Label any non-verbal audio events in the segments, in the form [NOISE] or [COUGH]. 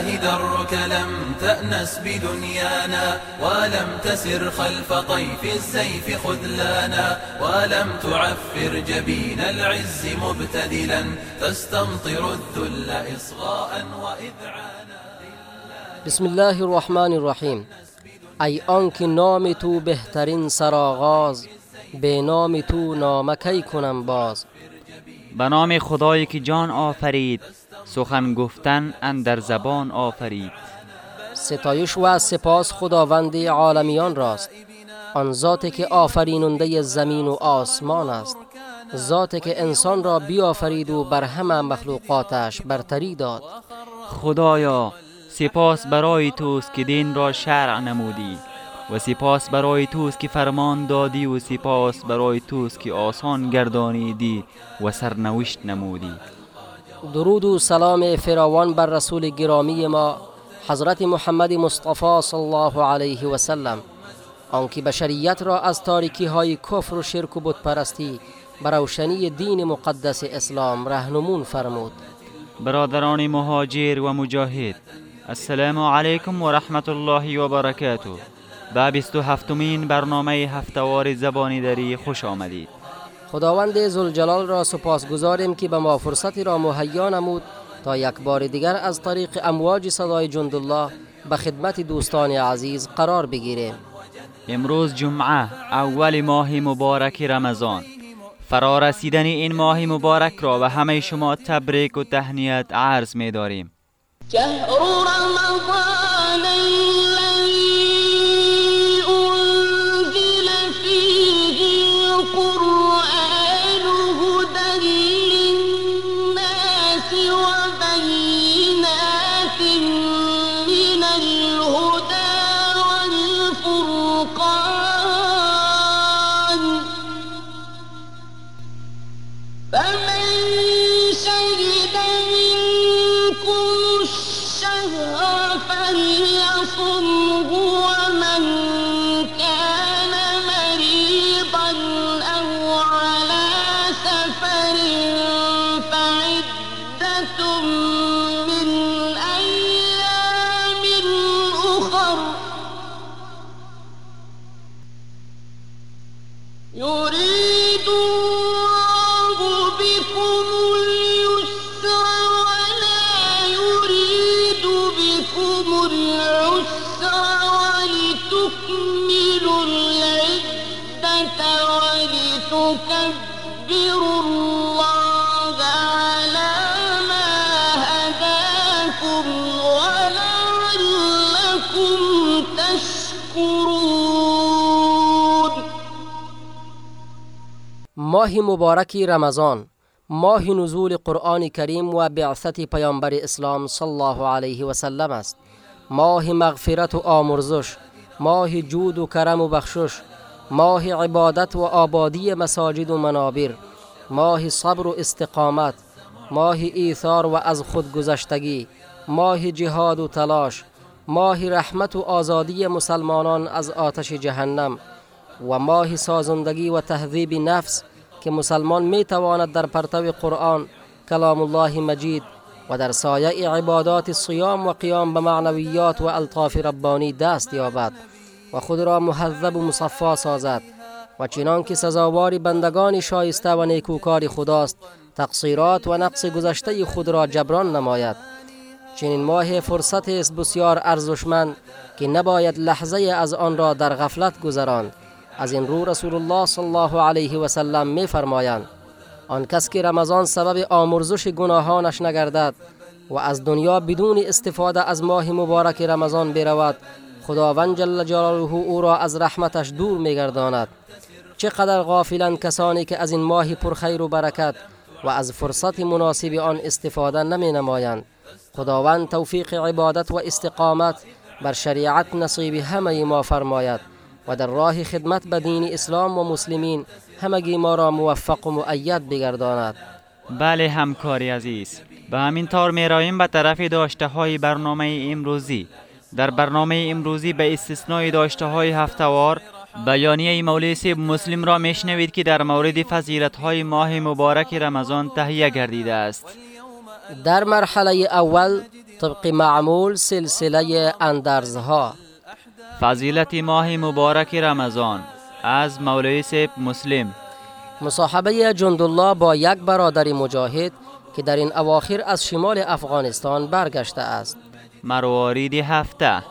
إلهي درك لم تأنس بدنيانا ولم تسر خلف طيف السيف خذلانا ولم تعفر جبين العز مبتدلا تستمطر الذل إصغاء وإذعانا بسم الله الرحمن الرحیم ای آنکه نام تو بهترین سرآغاز به نام تو نامکی کنم باز. به نام خدایی که جان آفرید. سخن گفتن اندر زبان آفرید. ستایش و سپاس خداوند عالمیان راست. آن ذاتی که آفریننده زمین و آسمان است. ذاتی که انسان را بیافرید و بر همه مخلوقاتش برتری داد. خدایا سپاس برای توست که دین را شرع نمودی و سپاس برای توست که فرمان دادی و سپاس برای توست که آسان گردانیدی و سرنوشت نمودی. درود و سلام فراوان بر رسول گرامی ما حضرت محمد مصطفی صلی الله علیه و سلم. آنکه بشریت را از تاریکی های کفر و شرک و بت پرستی بر روشنی دین مقدس اسلام رهنمون فرمود. برادران مهاجر و مجاهد السلام علیکم و رحمت الله و برکاته. به بیست و هفتمین برنامه هفتوار زبانی دری خوش آمدید. خداوند زلجلال را سپاسگزاریم که به ما فرصتی را مهیا نمود تا یک بار دیگر از طریق امواج صدای جندالله به خدمت دوستان عزیز قرار بگیریم. امروز جمعه اول ماه مبارک رمضان. فرا رسیدن این ماه مبارک را به همه شما تبریک و تهنیت عرض می داریم ماه مبارک رمضان ماه نزول قرآن کریم و بعثت پیامبر اسلام صلی الله علیه و سلم است. ماه مغفرت و آمرزش ماه جود و کرم و بخشش ماه عبادت و آبادی مساجد و منابر ماه صبر و استقامت ماه ایثار و از خودگذشتگی ماه جهاد و تلاش ماه رحمت و آزادی مسلمانان از آتش جهنم و ماه سازندگی و تهذیب نفس که مسلمان می تواند در پرتو قرآن کلام الله مجید و در سایه عبادات صیام و قیام به معنویات و الطاف ربانی دست یابد و خود را مهذب و مصفا سازد و چنان که سزاوار بندگان شایسته و نیکوکار خداست تقصیرات و نقص گذشته خود را جبران نماید. چنین ماه فرصت است بسیار ارزشمند که نباید لحظه از آن را در غفلت گذراند. از این رو رسول الله صلی الله علیه و سلم می فرمایند آن کس که رمضان سبب آمرزش گناهانش نگردد و از دنیا بدون استفاده از ماه مبارک رمضان برود خداوند جل جلاله او را از رحمتش دور میگرداند. چقدر غافلند کسانی که از این ماه پرخیر و برکت و از فرصت مناسب آن استفاده نمی نمایند خداوند توفیق عبادت و استقامت بر شریعت نصیب همه ما فرماید. و در راه خدمت به دین اسلام و مسلمین همگی ما را موفق و مؤید بگرداند. بله همکاری عزیز. به همین طور می رویم به طرف داشته های برنامه امروزی. در برنامه امروزی به استثنای داشته های هفتوار بیانیه مولوی مسلم را میشنوید که در مورد فضیلت های ماه مبارک رمضان تهیه گردیده است. در مرحله اول طبق معمول سلسله اندرزها. فضیلت ماه مبارک رمضان از مولوی سیب مسلم. مصاحبه جندالله با یک برادر مجاهد که در این اواخر از شمال افغانستان برگشته است. مروارید هفته.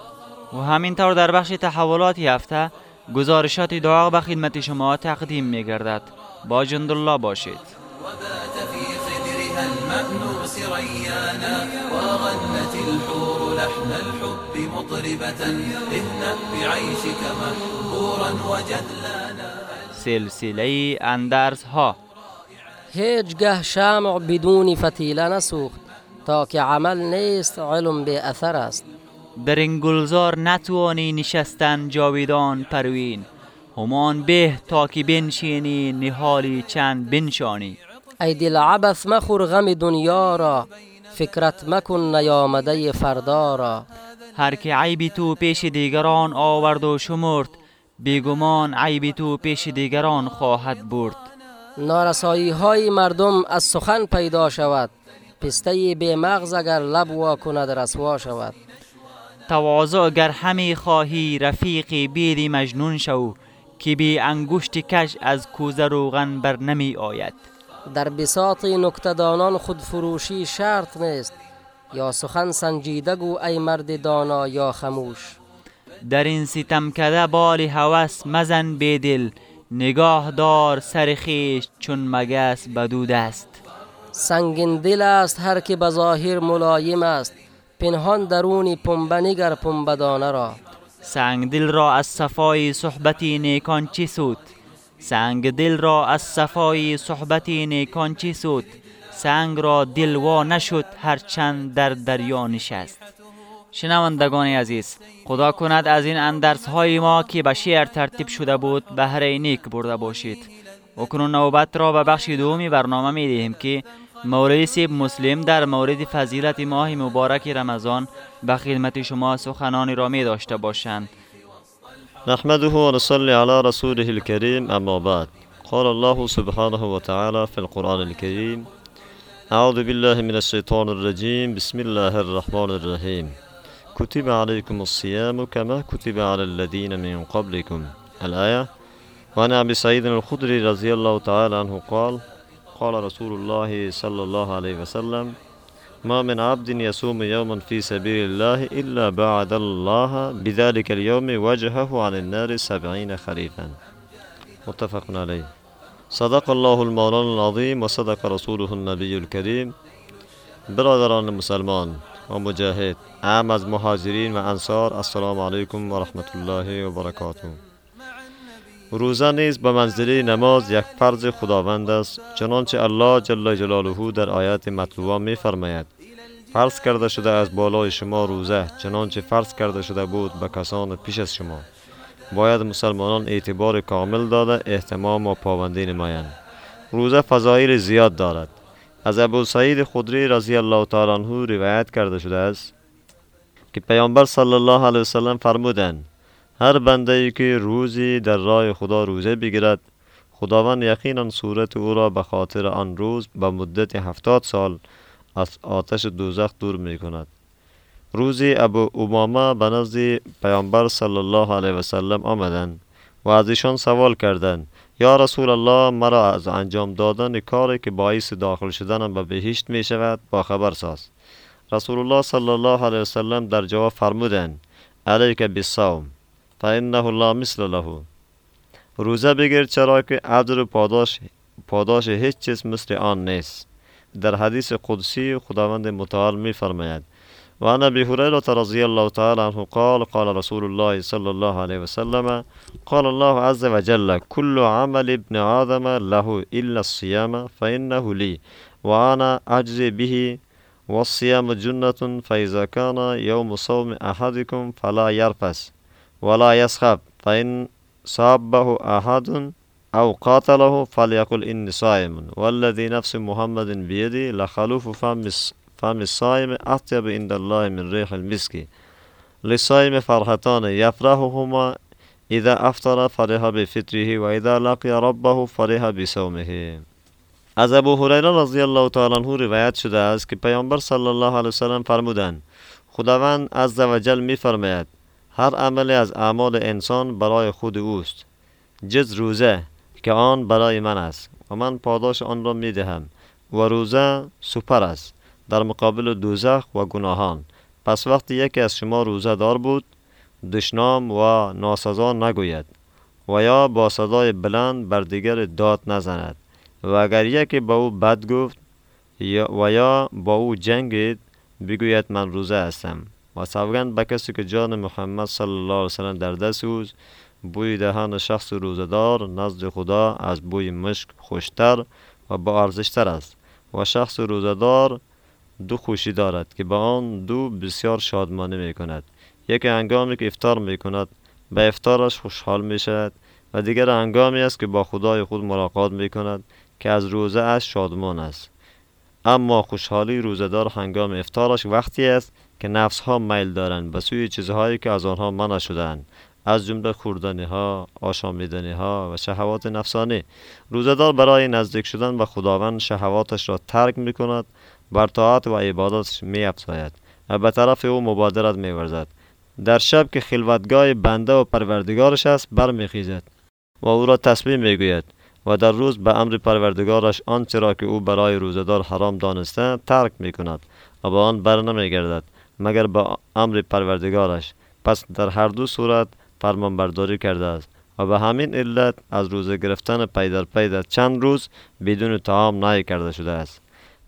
و همینطور در بخش تحولات هفته گزارشات دعا به خدمت شما تقدیم می گردد. با جندالله باشید. مطربة اهنأ بعيشك محبورا سلسله اندرس ها هیچگه شمع بدون فتیله نسوخت تا که عمل نیست علم به اثر است. در این گلزار نتوانی نشستن جاویدان پروین. همان به تا که بنشینی نهالی چند بنشانی. ای دل عبث مخور غم دنیا را فکرت مکن نیامده فردا را. هر که عیب تو پیش دیگران آورد و شمرد بیگمان عیب تو پیش دیگران خواهد برد. نارسایی های مردم از سخن پیدا شود. پسته به مغز اگر لب وا کند رسوا شود. تواضع گر همی خواهی رفیقی بیدی مجنون شو. که بی انگشت کش از کوزه روغن بر نمی آید. در بساط نکتدانان خودفروشی شرط نیست. یا سخن سنجیده گو ای مرد دانا یا خموش. در این ستم کده بال هوس مزن بیدل نگاه دار سر خویش چون مگس بدود است. سنگین دل است هر که به ظاهر ملایم است پنهان درونی پنبه نگر پنبه دانه را. سنگ دل را از صفای صحبتی نیکان چی سود؟ سنگ دل را از صفای صحبتی نیکان چی سود؟ سنگ را دل وا نشد هرچند در دریا نشست. شنوندگان عزیز خدا کند از این اندرس های ما که به شعر ترتیب شده بود بهره نیک برده باشید. اکنون نوبت را به بخش دومی برنامه می دهیم که مولوی سیب مسلم در مورد فضیلت ماه مبارک رمضان به خدمت شما سخنانی را می داشته باشند. نحمده ونصلي على رسوله الكريم أما بعد. قال الله سبحانه وتعالى في القرآن الكريم أعوذ بالله من الشيطان الرجيم. بسم الله الرحمن الرحيم. كتب عليكم الصيام كما كتب على الذين من قبلكم. الآية وعن أبي سعيد الخدري رضي الله تعالى عنه قال قال رسول الله صلى الله عليه وسلم ما من عبد يصوم يوما في سبيل الله إلا بعد الله. بذلك اليوم وجهه عن النار سبعين خريفا. متفق عليه. صدق الله المولانا العظيم وصدق رسوله النبي الكريم برادران مسلمان و مجاهد اعم از مهاجرین و انصار السلام علیکم و رحمت الله و برکاته روزه نیز به منزله نماز یک فرض خداوند است چنانچه الله جل جلاله در آیات مطلوبه می فرماید فرض کرده شده از بالای شما روزه چنانچه فرض کرده شده بود به کسان پیش از شما باید مسلمانان اعتبار کامل داده احتمام و پابندی نمایند. روزه فضایل زیاد دارد. از ابو سعید خدری رضی الله تعالی عنه روایت کرده شده است که پیامبر صلی الله علیه وسلم فرمودند هر بنده ای که روزی در راه خدا روزه بگیرد خداوند یقینا صورت او را به خاطر آن روز به مدت هفتاد سال از آتش دوزخ دور می کند روزی ابو امامه به نزد پیامبر صلی الله علیه وسلم آمدند و از ایشان سوال کردند یا رسول الله مرا از انجام دادن کاری که باعث داخل شدنم به بهشت می شود با خبر ساز. رسول الله صلی الله علیه وسلم در جواب فرمودند علیک بالصوم فانه لا مثل له. روزه بگیر چرا که اجر و پاداش پاداش هیچ چیز مثل آن نیست. در حدیث قدسی خداوند متعال می فرماید وعن أبي هريرة رضي الله تعالى عنه قال قال رسول الله صلى الله عليه وسلم قال الله عز وجل كل عمل ابن آدم له إلا الصيام فإنه لي وأنا أجزي به والصيام جنة فإذا كان يوم صوم أحدكم فلا يرفس ولا يسخب فإن صابه أحد أو قاتله فليقل إني صائم والذي نفس محمد بيدي لخلوف فم فم الصائم أطيب عند الله من ريح المسك للصائم فرحتان يفرحهما إذا أفطر فرح بفطره وإذا لقي ربه فرح بصومه. از ابو هریره رضی الله تعالی عنه روایت شده است که پیامبر صلی الله علیه وسلم فرمودند خداوند عز و جل می فرماید هر عملی از اعمال انسان برای خود اوست جز روزه که آن برای من است و من پاداش آن را می دهم و روزه سپر است. در مقابل دوزخ و گناهان. پس وقتی یکی از شما روزه دار بود دشنام و ناسزا نگوید و یا با صدای بلند بر دیگر داد نزند. و اگر یکی با او بد گفت و یا با او جنگید بگوید من روزه هستم. و سوگند به کسی که جان محمد صلی الله علیه وسلم در دست اوست بوی دهان شخص روزدار نزد خدا از بوی مشک خوشتر و با ارزشتر است. و شخص روزدار دو خوشی دارد که با آن دو بسیار شادمانی می کند یکی هنگامی که افتار می کند به افتارش خوشحال می شود و دیگر هنگامی است که با خدای خود ملاقات می کند که از روزه اش شادمان است. اما خوشحالی روزدار هنگام افتارش وقتی است که نفس ها میل دارند به سوی چیزهایی که از آنها منع شدند از جمله خوردنی ها، آشامیدنی ها و شهوات نفسانی. روزدار برای نزدیک شدن به خداوند شهواتش را ترک می کند بر طاعت و عبادتش می افزاید و به طرف او مبادرت می ورزد. در شب که خلوتگاه بنده و پروردگارش است برمیخیزد و او را تسبیح می‌گوید و در روز به امر پروردگارش آنچه را که او برای روزدار حرام دانسته ترک می کند و به آن بر نمی گردد مگر به امر پروردگارش. پس در هر دو صورت فرمان برداری کرده است و به همین علت از روزه گرفتن پی در پی چند روز بدون تعام نهی کرده شده است.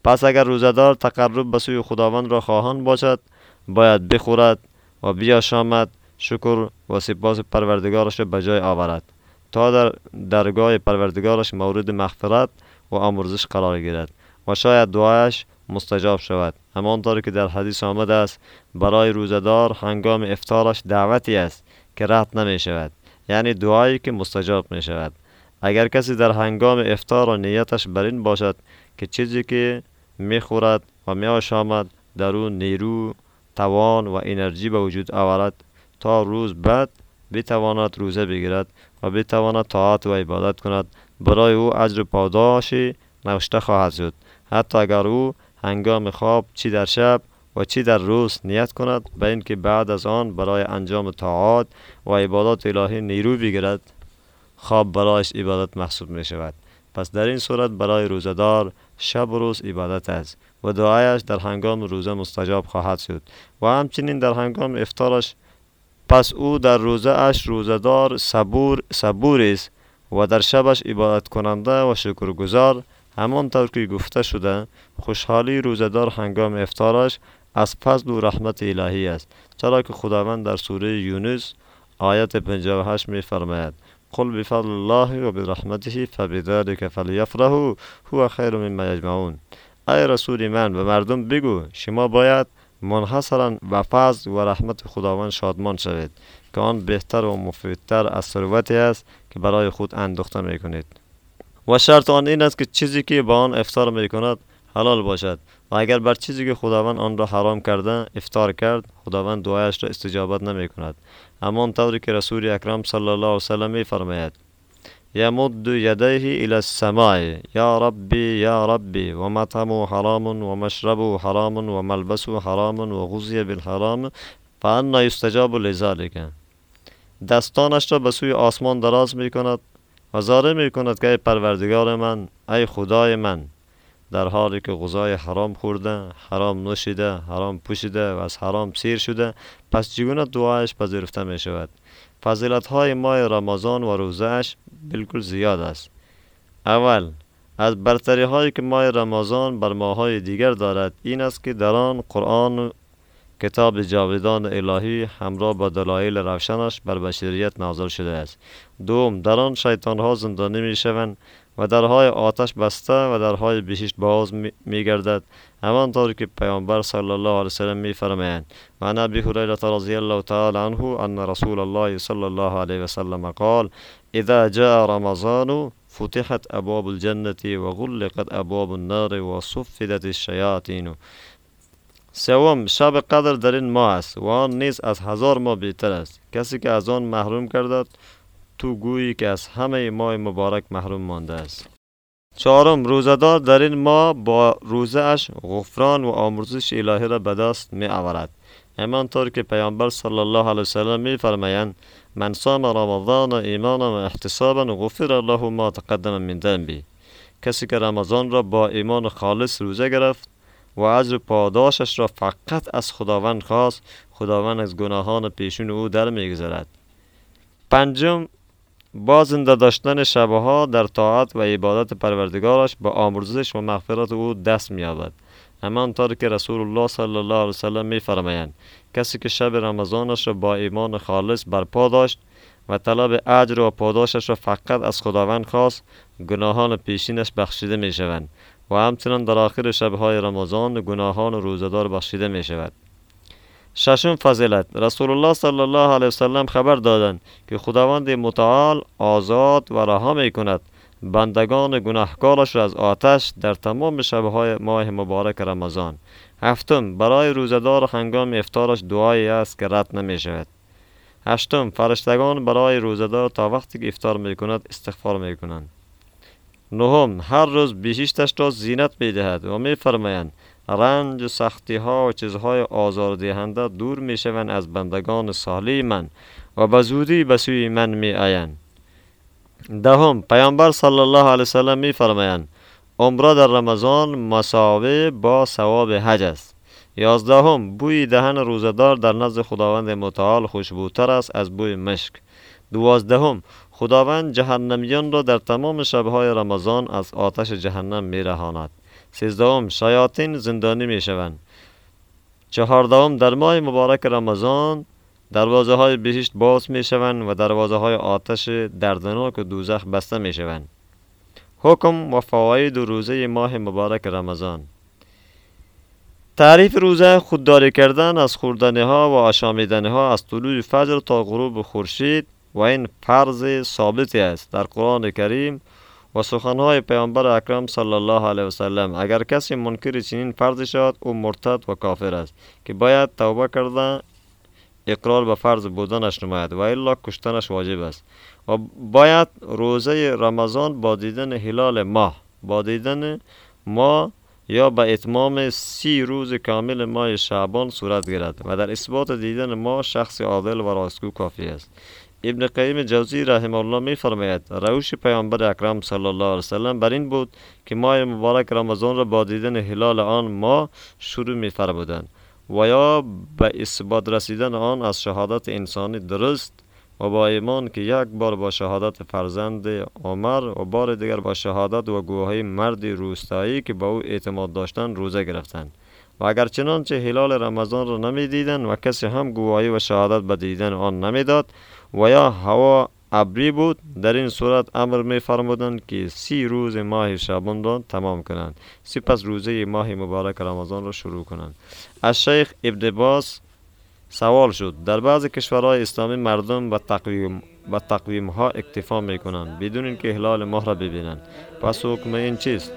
پس اگر روزدار تقرب به سوی خداوند را خواهان باشد باید بخورد و بیاشامد شکر و سپاس پروردگارش را به جای آورد تا در درگاه پروردگارش مورد مغفرت و آمرزش قرار گیرد و شاید دعایش مستجاب شود. همانطور که در حدیث آمده است برای روزدار هنگام افتارش دعوتی است که رد نمی شود یعنی دعایی که مستجاب می شود اگر کسی در هنگام افتار و نیتش بر این باشد که چیزی که می خورد و می آشامد در او نیرو توان و انرژی به وجود آورد تا روز بعد بتواند روزه بگیرد و بتواند طاعت و عبادت کند. برای او اجر پاداشی نوشته خواهد شد. حتی اگر او هنگام خواب چی در شب و چی در روز نیت کند به اینکه بعد از آن برای انجام طاعات و عبادات الهی نیرو بگیرد خواب برایش عبادت محسوب می شود پس در این صورت برای روزدار شب و روز عبادت است و دعایش در هنگام روزه مستجاب خواهد شد و همچنین در هنگام افتارش پس او در روزه اش روزدار صبور صبور است و در شبش عبادت کننده و شکرگزار همانطور که گفته شده خوشحالی روزدار هنگام افتارش از فضل و رحمت الهی است. چرا که خداوند در سوره یونس آیت 58 می فرماید قل بفضل الله و برحمته فبذلك فلیفرحوا هو خیر مما یجمعون. ای رسول من به مردم بگو شما باید منحصرا و فضل و رحمت خداوند شادمان شوید که آن بهتر و مفیدتر از ثروتی است که برای خود اندوخته می کنید و شرط آن این است که چیزی که با آن افطار می کند حلال باشد. و اگر بر چیزی که خداوند آن را حرام کرده افطار کرد خداوند دعایش را استجابت نمی کند همان طوری که رسول اکرم صلی الله علیه وسلم می فرماید يمد يديه إلى السماء يا ربي يا ربي ومطعمه حرام ومشربه حرام وملبسه حرام وغذي بالحرام فأنا يستجاب لذلك دستانش را به سوی آسمان دراز می کند و زاره می کند که ای پروردگار من ای خدای من در حالی که غذای حرام خورده حرام نوشیده حرام پوشیده و از حرام سیر شده پس چگونه دعایش پذیرفته می شود فضیلت های ماه رمضان و روزهش بالکل زیاد است. اول از برتری هایی که ماه رمضان بر ماه های دیگر دارد این است که در آن قرآن کتاب جاودان الهی همراه با دلایل روشنش بر بشریت نازل شده است. دوم در آن شیطان ها زندانی می شوند و درهای آتش بسته و درهای بهشت باز می گردد همانطور که پیامبر صلی الله علیه وسلم می فرمایند و ابی هریره رضی الله تعالی عنه ان رسول الله صلی الله علیه وسلم قال اذا جاء رمضان فتحت ابواب الجنة و غلقت ابواب النار و صفدت الشیاطین. سوم شب قدر در این ماه است و آن نیز از هزار ماه بهتر است. کسی که از آن محروم گردد تو گویی که از همه ماه مبارک محروم مانده است. چهارم روزدار در این ماه با روزه اش غفران و آمرزش الهی را به دست می آورد همانطور که پیامبر صلی الله علیه وسلم می فرمایند من صام رمضان ایمانا و احتسابا غفر له ما تقدم من ذنبی. کسی که رمضان را با ایمان خالص روزه گرفت و اجر پاداشش را فقط از خداوند خواست خداوند از گناهان پیشون او در میگذرد. پنجم با زنده داشتن شبها در طاعت و عبادت پروردگارش به آمرزش و مغفرت او دست مییابد. همانطور که رسول الله صلی الله علیه وسلم می فرمایند کسی که شب رمضانش را با ایمان خالص برپا داشت و طلب اجر و پاداشش را فقط از خداوند خواست گناهان پیشینش بخشیده می شوند و همچنان در آخر شبهای رمضان گناهان روزدار بخشیده می شود ششم فضیلت. رسول الله صلی الله علیه وسلم خبر دادند که خداوند متعال آزاد و رها می کند بندگان گناهکارش را از آتش در تمام شبهای ماه مبارک رمضان. هفتم برای روزدار هنگام افطارش دعایی است که رد نمی شود هشتم فرشتگان برای روزدار تا وقتی که افطار می کند استغفار می کنند نهم هر روز بهشتش را زینت می دهد و می فرمایند رنج و سختی ها و چیزهای آزاردهنده دور می شوند از بندگان صالح من و به زودی به سوی من می آیند دهم پیامبر صلی الله علیه وسلم می فرمایند عمره در رمضان مساوی با ثواب حج است. یازدهم بوی دهن روزدار در نزد خداوند متعال خوشبوتر است از بوی مشک. دوازدهم خداوند جهنمیان را در تمام شبهای رمضان از آتش جهنم می رهاند سیزدهم شیاطین زندانی می شوند چهاردهم در ماه مبارک رمضان دروازه های بهشت باز می شوند و دروازه های آتش دردناک و دوزخ بسته می شوند حکم و فواید روزه ماه مبارک رمضان تعریف روزه خودداری کردن از خوردنی ها و آشامیدنی ها از طلوع فجر تا غروب خورشید و این فرض ثابتی است در قرآن کریم و سخنهای پیامبر اکرم صلی الله علیه وسلم اگر کسی منکر چنین فرض شد او مرتد و کافر است که باید توبه کرده اقرار به فرض بودنش نماید و الا کشتنش واجب است. و باید روزه رمضان با دیدن هلال ماه با دیدن ماه یا به اتمام سی روز کامل ماه شعبان صورت گیرد و در اثبات دیدن ما شخص عادل و راستگو کافی است. ابن قیم جوزی رحمه الله می فرماید روش پیامبر اکرم صلی الله علیه وسلم بر این بود که ماه مبارک رمضان را با دیدن هلال آن ماه شروع می فرمودند و یا به اثبات رسیدن آن از شهادت انسانی درست و با ایمان که یک بار با شهادت فرزند عمر و بار دیگر با شهادت و گواهی مرد روستایی که با او اعتماد داشتن روزه گرفتند. و اگر چنانچه هلال رمضان را نمی دیدن و کسی هم گواهی و شهادت به دیدن آن نمی‌داد و یا هوا ابری بود در این صورت امر می فرمودند که سی روز ماه شعبان را تمام کنند. سپس روزه ماه مبارک رمضان را شروع کنند. از شیخ ابن باز سوال شد. در بعض کشورهای اسلامی مردم به تقویم و تقویم ها اکتفا می کنند بدون اینکه هلال ماه را ببینند. پس حکم این چیست؟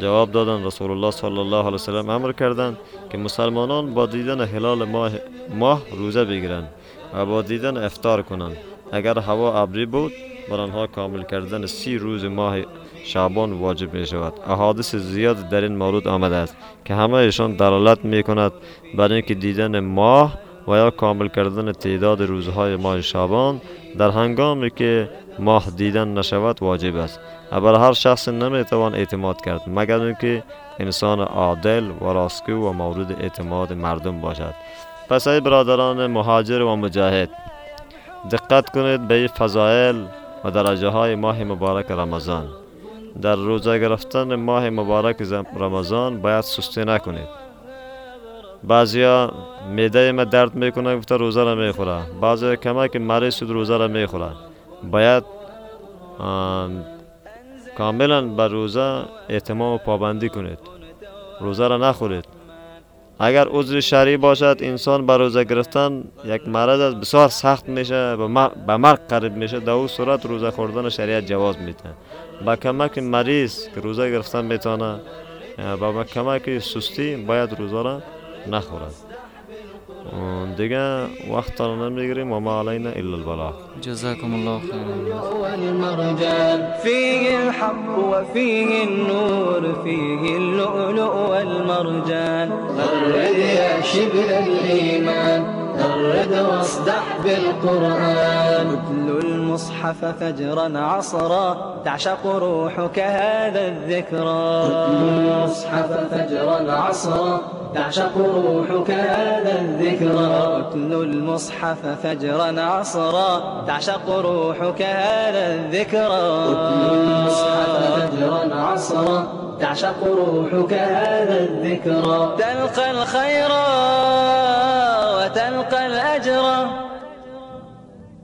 جواب دادن رسول الله صلی الله علیه وسلم امر کردند که مسلمانان با دیدن هلال ماه, ماه روزه بگیرند. و با دیدن افطار کنند اگر هوا ابری بود بر آنها کامل کردن سی روز ماه شعبان واجب می شود احادیث زیاد در این مورد آمده است که همه ایشان دلالت می کند بر اینکه دیدن ماه و یا کامل کردن تعداد روزهای ماه شعبان در هنگامی که ماه دیدن نشود واجب است. و بر هر شخص نمی توان اعتماد کرد مگر اینکه انسان عادل و راستگو و مورد اعتماد مردم باشد. پس ای برادران مهاجر و مجاهد دقت کنید به فضائل و درجه های ماه مبارک رمضان. در روزه گرفتن ماه مبارک رمضان باید سستی نکنید. بعضیا میده ما درد می‌کنه گفته روزه را می‌خوره. بعضی کمک مریض شد روزه را می‌خوره. باید کاملا بر روزه اعتمام و پابندی کنید. روزه را نخورید. اگر عذر شرعی باشد انسان بر روزه گرفتن یک مرض است. بسیار سخت میشه به مرگ قریب میشه. در او صورت روزه خوردن شریعت جواز میده. با کمک مریض که روزه گرفتن می‌تونه با کمک سستی باید روزه را نخورد. دیگه وقت رو نمیگیریم و ما علینا الا البلاغ. جزاكم الله خيرا والمرجان فيه الحق وفيه النور فيه اللؤلؤ والمرجان. غرد يا شبل الإيمان. غرد واصدح بالقرآن. اتل المصحف فجرا عصرا تعشق روحك هذا الذكرى. اتل المصحف فجرا عصرا تعشق روحك هذا الذكرى. اتل المصحف فجرا عصرا تعشق روحك هذا الذكرى. اتل المصحف فجرا عصرا تعشق روحك هذا الذكرى. تلقى الخير وتلقى الأجر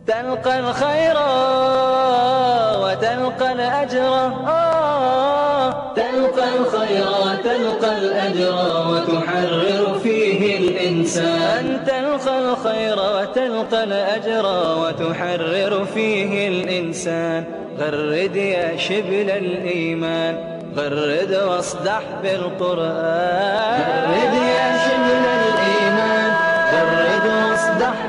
تلقى الخير وتلقى الأجر. تلقى الخير وتلقى الأجر وتحرر فيه الإنسان. تلقى الخير وتلقى الأجر وتحرر فيه الإنسان. غرد يا شبل الإيمان غرد واصدح بالقرآن. غرد يا شبل الإيمان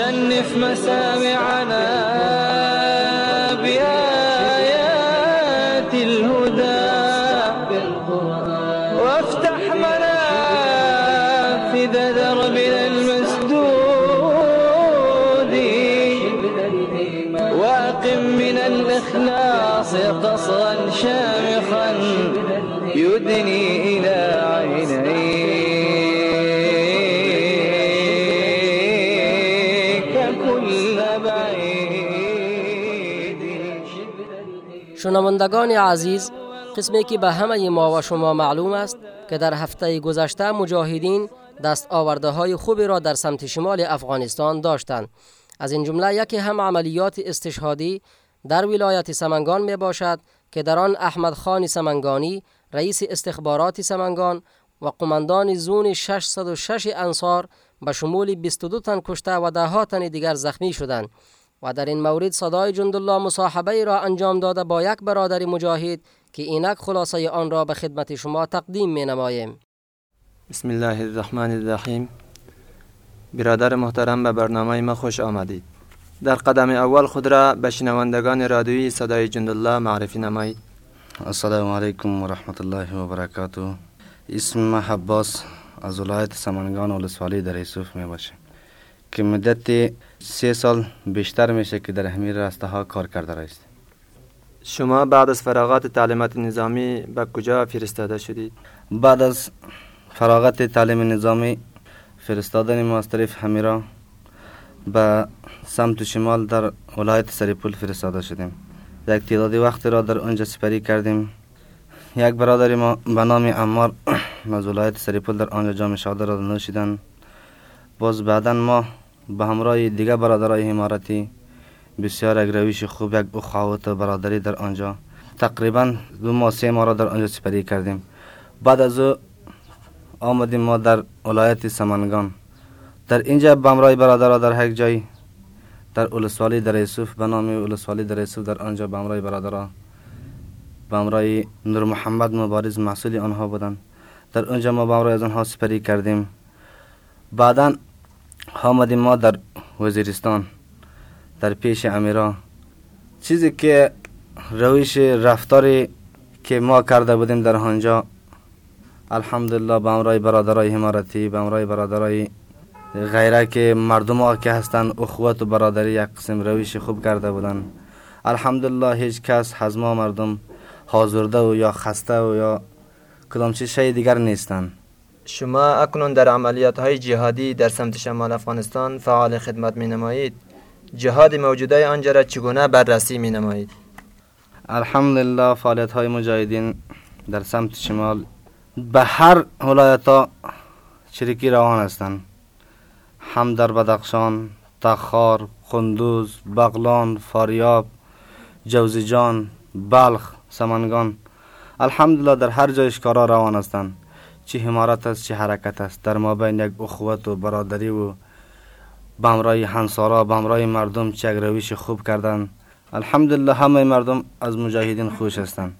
شنف مسامعنا. شنوندگان عزیز قسمی که به همه ما و شما معلوم است که در هفته گذشته مجاهدین دست آورده های خوبی را در سمت شمال افغانستان داشتند. از این جمله یکی هم عملیات استشهادی در ولایت سمنگان می باشد که در آن احمد خان سمنگانی رئیس استخبارات سمنگان و قماندان زون 606 انصار به شمول 22 تن کشته و ده تن دیگر زخمی شدند. و در این مورد صدای جندالله مصاحبه ای را انجام داده با یک برادر مجاهد که اینک خلاصه آن را به خدمت شما تقدیم می نماییم بسم الله الرحمن الرحیم برادر محترم به برنامه ما خوش آمدید. در قدم اول خود را به شنوندگان رادیویی صدای جندالله معرفی نمایید. السلام علیکم و رحمت الله و برکاته. اسم حباس از ولایت سمنگان ولسوالی در یوسف می باشه که مدت سه سال بیشتر میشه که در همین راسته ها کار کرده است شما بعد از فراغت تعلیمات نظامی به کجا فرستاده شدید؟ بعد از فراغت تعلیم نظامی فرستادن ماستریف همیرا به سمت شمال در ولایت سریپول فرستاده شدیم. یک تعدادی وقت را در آنجا سپری کردیم. یک برادر ما به نام عمار [COUGHS] از ولایت سریپول در آنجا جام شهاده را نوشیدن. باز بعدا ما به همراه دیگر برادرای امارتی بسیار یک رویش خوب یک اخوات و برادری در آنجا. تقریبا دو ماه سه ماه را در آنجا سپری کردیم. بعد از او آمدیم ما در ولایت سمنگان. در اینجا به همراه برادرها در یک جای در اولسوالی در یوسف به نام اولسوالی در یوسف در آنجا به همراه برادرها. به همراه نور محمد مبارز محصولی آنها بودند. در اونجا ما به همراه از آنها سپری کردیم. بعدا آمدیم ما در وزیرستان در پیش امیرا. چیزی که روش رفتاری که ما کرده بودیم در آنجا الحمدلله به امرای برادرای حمارتی به امرای برادرای غیره که مردم ها که هستن اخوت و برادری یک قسم روش خوب کرده بودن. الحمدلله هیچ کس از ما مردم حاضرده و یا خسته و یا کدام چیز شی دیگر نیستن. شما اکنون در عملیات های جهادی در سمت شمال افغانستان فعال خدمت می نمایید جهاد موجوده آنجا را چگونه بررسی می نمایید الحمدلله فعالیت های مجاهدین در سمت شمال به هر ولایت ها چریکی روان هستند. هم در بدخشان تخار قندوز بغلان فاریاب جوزجان بلخ سمنگان الحمدلله در هر جای کارا روان هستند. چه حمارت است چه حرکت است. در ما بین یک اخوت و برادری و بمرای هنسارا بمرای مردم چه رویش خوب کردن. الحمدلله همه مردم از مجاهدین خوش هستند.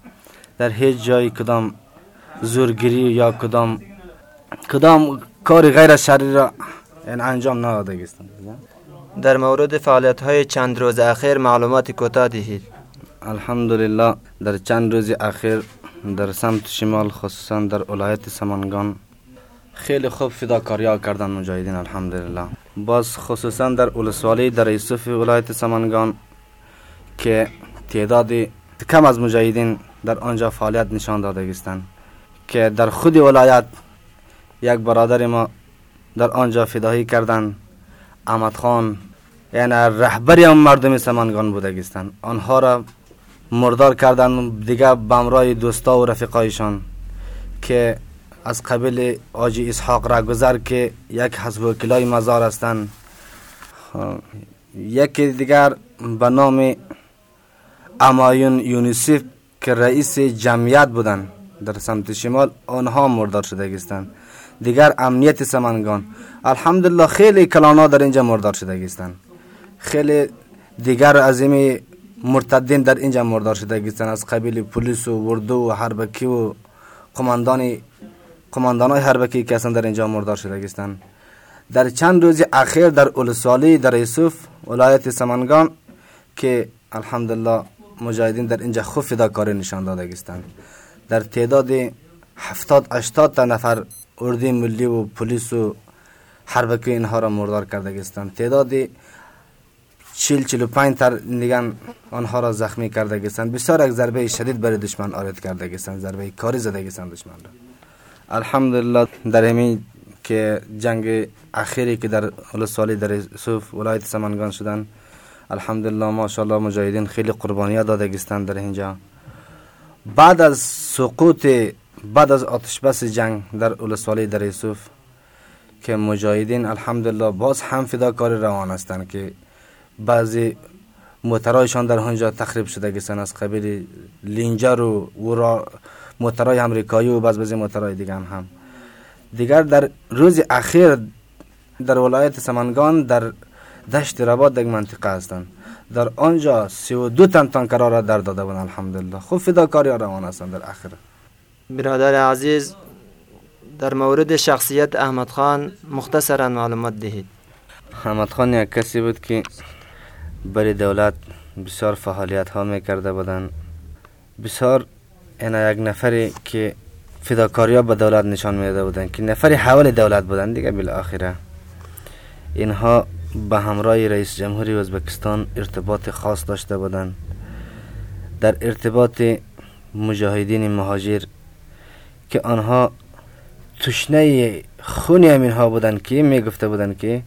در هیچ جای کدام زورگیری یا کدام کدام کاری غیر از شرعی را یعنی انجام نداده هستند در مورد فعالیت های چند روز اخیر معلومات کوتاه دهید. الحمدلله در چند روز اخیر در سمت شمال خصوصا در ولایت سمنگان. خیلی خوب فداکاری کردن مجاهدین الحمدلله. باز خصوصا در ولسوالی در یوسف ولایت سمنگان که تعداد کم از مجاهدین در آنجا فعالیت نشان داده هستند که در خود ولایت یک برادر ما در آنجا فدایی کردن. احمد خان یعنی رهبری هم مردم سمنگان بوده هستند آنها را مردار کردن دیگه بمرای دوستا و رفیقایشان که از قبل آجی اسحاق را گذر که یک حزب وکلای مزار هستند یکی دیگر به نام امایون یونیسف که رئیس جمعیت بودن در سمت شمال آنها مردار شده هستند دیگر امنیت سمنگان. الحمدلله خیلی کلانا در اینجا مردار شده هستند خیلی دیگر این مرتدین در اینجا مردار شده هستند از قبیل پلیس و وردو و حربکی و قماندان قماندان های حربکی که در اینجا مردار شده هستند در چند روز اخیر در اولسوالی در یوسف ولایت سمنگان که الحمدلله مجاهدین در اینجا خوب فداکاری نشان داده هستند در تعداد هفتاد 80 تا نفر اردی ملی و پلیس و حربکی اینها را مردار کرده هستند تعداد چیل چیل و پنج تر دیگن آنها را زخمی کرده هستند بسیار یک ضربه شدید برای دشمن آرد کرده هستند ضربه کاری زده هستند دشمن را. الحمدلله در همین که جنگ اخیری که در ولسوالی در یوسف ولایت سمنگان شدن الحمدلله ماشاءالله مجاهدین خیلی قربانی داده هستند در اینجا. بعد از سقوط بعد از آتش بس جنگ در ولسوالی در یوسف که مجاهدین الحمدلله باز هم فداکاری روان هستند که بعضی موترایشان در آنجا تخریب شده گستن از قبیل لینجر و ورا موترای امریکایی و بعض بعضی موترای دیگه هم, هم. دیگر در روز اخیر در ولایت سمنگان در دشت ربات در منطقه هستند. در آنجا سی و دو تن تانکرها را در داده بودن الحمدلله. خوب فداکاری روان هستند در اخیر. برادر عزیز در مورد شخصیت احمد خان مختصرا معلومات دهید. احمد خان یک کسی بود که برای دولت بسیار فعالیت ها می‌کرده بودن. بسیار اینا یک نفری که فداکاری ها به دولت نشان میده بودن که نفری حوال دولت بودن دیگه بالاخره. اینها به همراه رئیس جمهوری ازبکستان ارتباط خاص داشته بودند در ارتباط مجاهدین مهاجر که آنها تشنه خون ها بودند که می گفته بودند که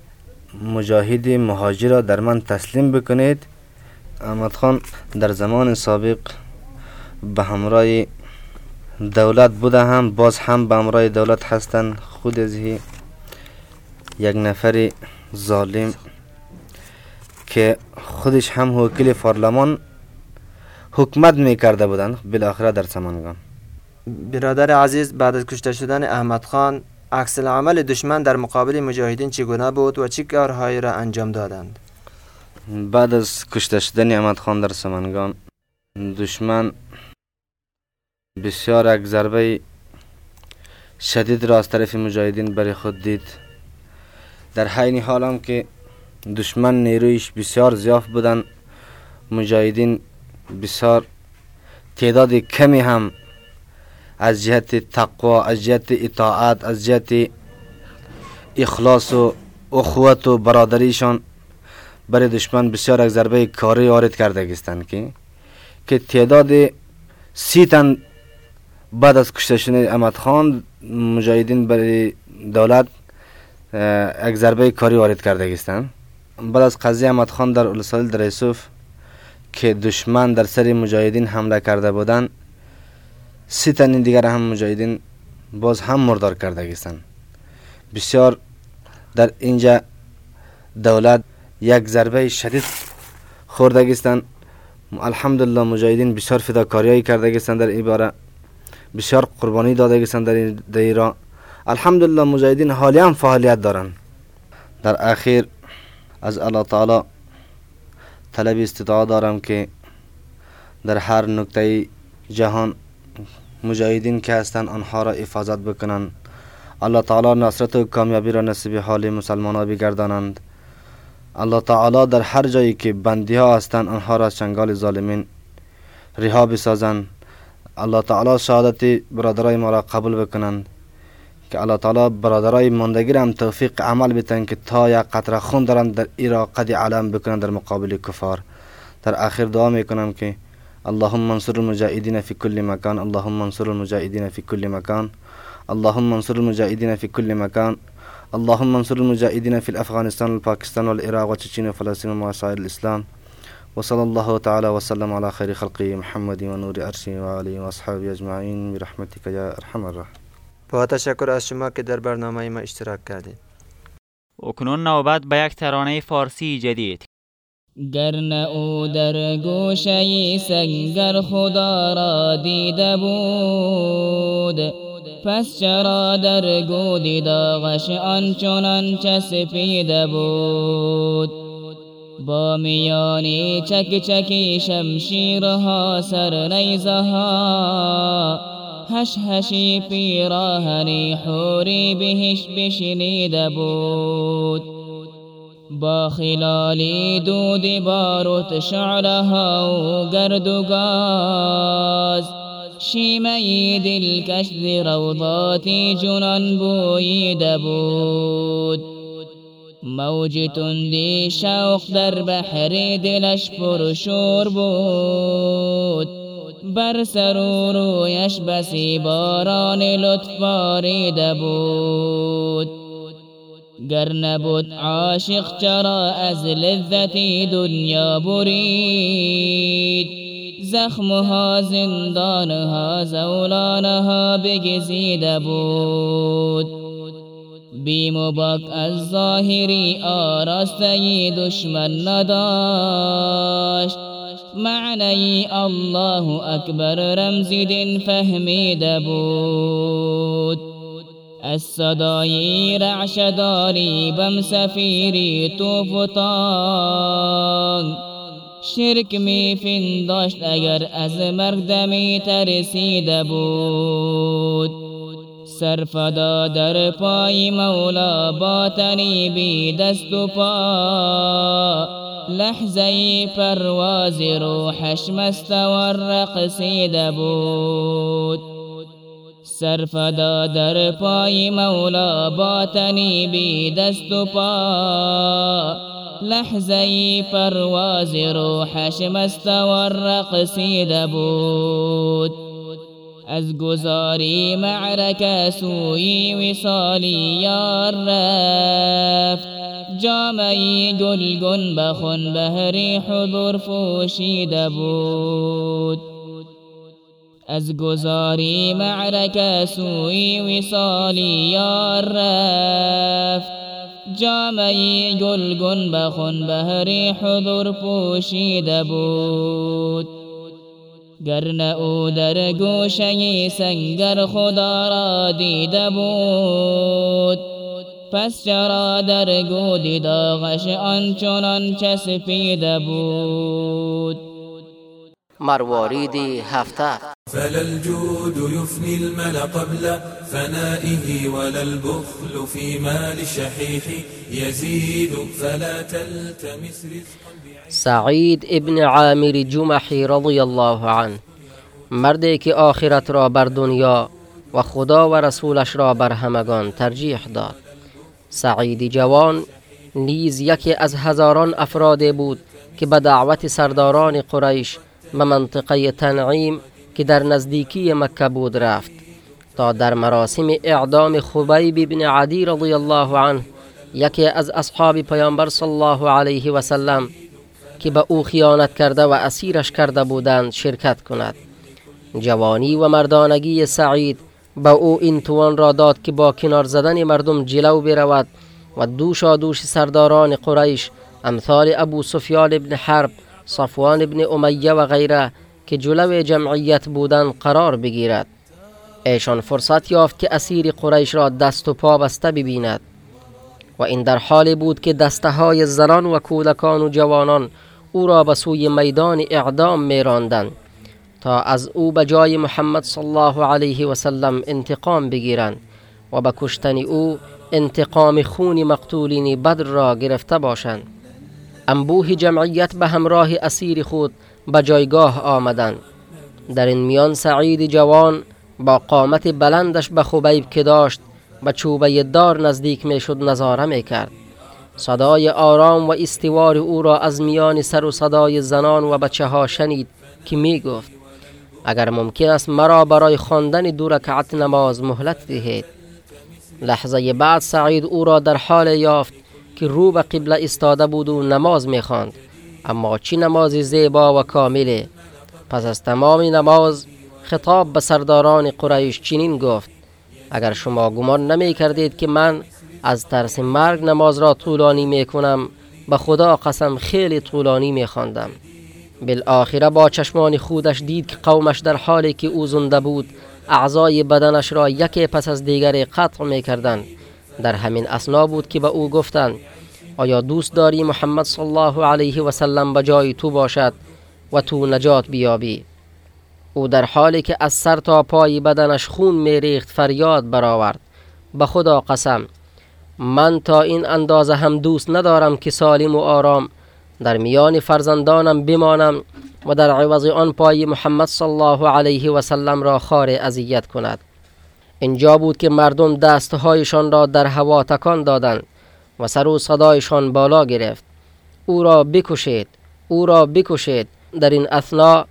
مجاهد مهاجر را در من تسلیم بکنید. احمد خان در زمان سابق به همراه دولت بوده هم باز هم به همراه دولت هستند. خود از یک نفر ظالم که خودش هم وکیل پارلمان حکمت می کرده بودند. بالاخره در سمنگان. برادر عزیز بعد از کشته شدن احمد خان عکس عمل دشمن در مقابل مجاهدین چگونه بود و چه کارهایی را انجام دادند؟ بعد از کشته شدن احمد خان در سمنگان دشمن بسیار یک ضربه شدید را از طرف مجاهدین برای خود دید. در حین حال هم که دشمن نیرویش بسیار زیاف بودن مجاهدین بسیار تعداد کمی هم از جهت تقوا از جهت اطاعت از جهت اخلاص و اخوت و برادریشان برای دشمن بسیار یک ضربه کاری وارد کرده گستند که که تعداد سی تن بعد از کشته شدن احمد خان مجاهدین برای دولت یک ضربه کاری وارد کرده گستند بعد از قضیه احمد خان در اولسال در که دشمن در سر مجاهدین حمله کرده بودند سی تن دیگر هم مجاهدین باز هم مردار کرده گیستند بسیار در اینجا دولت یک ضربه شدید خورده گیستند الحمدلله مجاهدین بسیار فداکاریایی کرده گیستند در این باره بسیار قربانی داده گیستند در ایران الحمدلله مجاهدین حالی هم فعالیت دارند در اخیر از الله تعالی طلب استطاعت دارم که در هر نکته جهان مجاهدین که هستند آنها را افاظت بکنند. الله تعالی نصرت و کامیابی را نصیب حال مسلمان ها بگردانند. الله تعالی در هر جایی که بندی ها هستند آنها را از چنگال ظالمین رها بسازند. الله تعالی شهادت برادرای ما را قبول بکنند. که الله تعالی برادرای ماندگی هم توفیق عمل بتن که تا یک قطره خون دارند در ایرا قد علم بکنند در مقابل کفار. در آخر دعا می‌کنم که اللهم انصر المجاهدین فی کل مکان اللهم انصر المجاهدین فی کل مکان اللهم انصر المجاهدین فی کل مکان اللهم انصر المجاهدین فی افغانستان والباكستان والعراق وتشينيا وفلسطين وسائر الإسلام. وصلى الله تعالى وسلم على خير خلقه محمد ونور عرشه وآله وأصحابه أجمعين. برحمتك يا أرحم الراحمين. با تشکر از شما که در برنامه ما اشتراک کردید. اکنون نوبت به یک ترانه فارسی جدید. گر نه او در گوشه سنگر خدا را دیده بود پس چرا در گودی داغش آنچنان چسبیده بود؟ با میانی چک چکی شمشیرها سر نیزه ها هش هشی پیراهنی حوری بهش بشنیده بود. با خلالی دود باروت شعلها و گرد و گاز. شیمه دلکش ز روضاتی جنان بوییده بود. موج تندی شوق در بحر دلش پرشور بود. بر سر و رویش بسی باران لطف باریده بود. گر نبود عاشق چرا از لذتی دنیا برید زخمها زندانها زولانها بگزیده بود بیم و باک از ظاهری آراسته دشمن نداشت. معنی الله اکبر رمزی دین فهمیده بود از صدای رعشداری بم سفیری توف و تانگ شرک می فنداشت اگر از مرگ دمی ترسیده بود. سرفدا در پای مولا باطنی بی دست و پا. لحظه پرواز روحش مستور رقصیده بود. سرفدا در پای مولا باطنی بی دست و پا لحظه پرواز روحش مستور رقصیده بود از گذاری معرکه سوی وصالی یار رفت جامعی گلگون بخون بهری حضور پوشیده بود از گذاری معرکه سوی وصالی یار رفت جامعی گلگون بخون بهری حضور پوشیده بود. گر او در گوشه سنگر خدا را دیده بود. پس چرا در گودی داغش آنچنان چسبیده بود؟ مروارید هفته. فلا الجود يفني المل قبل فنائه ولا البخل في مال الشحيح يزيد فلا تلتمس رزقا سعید ابن عامر جمحی رضی الله عنه. مردی که آخرت را بر دنیا و خدا و رسولش را بر همگان ترجیح داد. سعید جوان نیز یکی از هزاران افراد بود که به دعوت سرداران قریش به منطقه تنعیم که در نزدیکی مکه بود رفت تا در مراسم اعدام خبیب بن عدی رضی الله عنه یکی از اصحاب پیامبر صلی الله علیه و سلم که به او خیانت کرده و اسیرش کرده بودند شرکت کند. جوانی و مردانگی سعید به او این توان را داد که با کنار زدن مردم جلو برود و دوشا دوش سرداران قریش امثال ابو سفیان ابن حرب صفوان ابن امیه و غیره که جلو جمعیت بودند قرار بگیرد. ایشان فرصت یافت که اسیر قریش را دست و پا بسته ببیند. و این در حالی بود که دسته های زنان و کودکان و جوانان او را به سوی میدان اعدام میراندند تا از او به جای محمد صلی الله علیه و سلم انتقام بگیرند و به کشتن او انتقام خون مقتولین بدر را گرفته باشند. انبوه جمعیت به همراه اسیر خود به جایگاه آمدند در این میان سعید جوان با قامت بلندش به خبیب که داشت به چوبه دار نزدیک می شد نظاره می کرد صدای آرام و استوار او را از میان سر و صدای زنان و بچه ها شنید که می گفت اگر ممکن است مرا برای خواندن دو رکعت نماز مهلت دهید. لحظه بعد سعید او را در حال یافت که رو به قبله استاده بود و نماز می‌خواند. اما چی نمازی زیبا و کامله پس از تمام نماز خطاب به سرداران قریش چنین گفت اگر شما گمان نمی کردید که من از ترس مرگ نماز را طولانی می کنم به خدا قسم خیلی طولانی می خواندم بالآخره با چشمان خودش دید که قومش در حالی که او زنده بود اعضای بدنش را یکی پس از دیگری قطع می کردن. در همین اسنا بود که به او گفتند آیا دوست داری محمد صلی الله علیه و سلم به جای تو باشد و تو نجات بیابی؟ او در حالی که از سر تا پای بدنش خون میریخت فریاد برآورد. به خدا قسم من تا این اندازه هم دوست ندارم که سالم و آرام در میان فرزندانم بمانم و در عوض آن پای محمد صلی الله علیه و سلم را خار اذیت کند. اینجا بود که مردم دستهایشان را در هوا تکان دادند. و سر و صدایشان بالا گرفت. او را بکشید او را بکشید. در این اثنا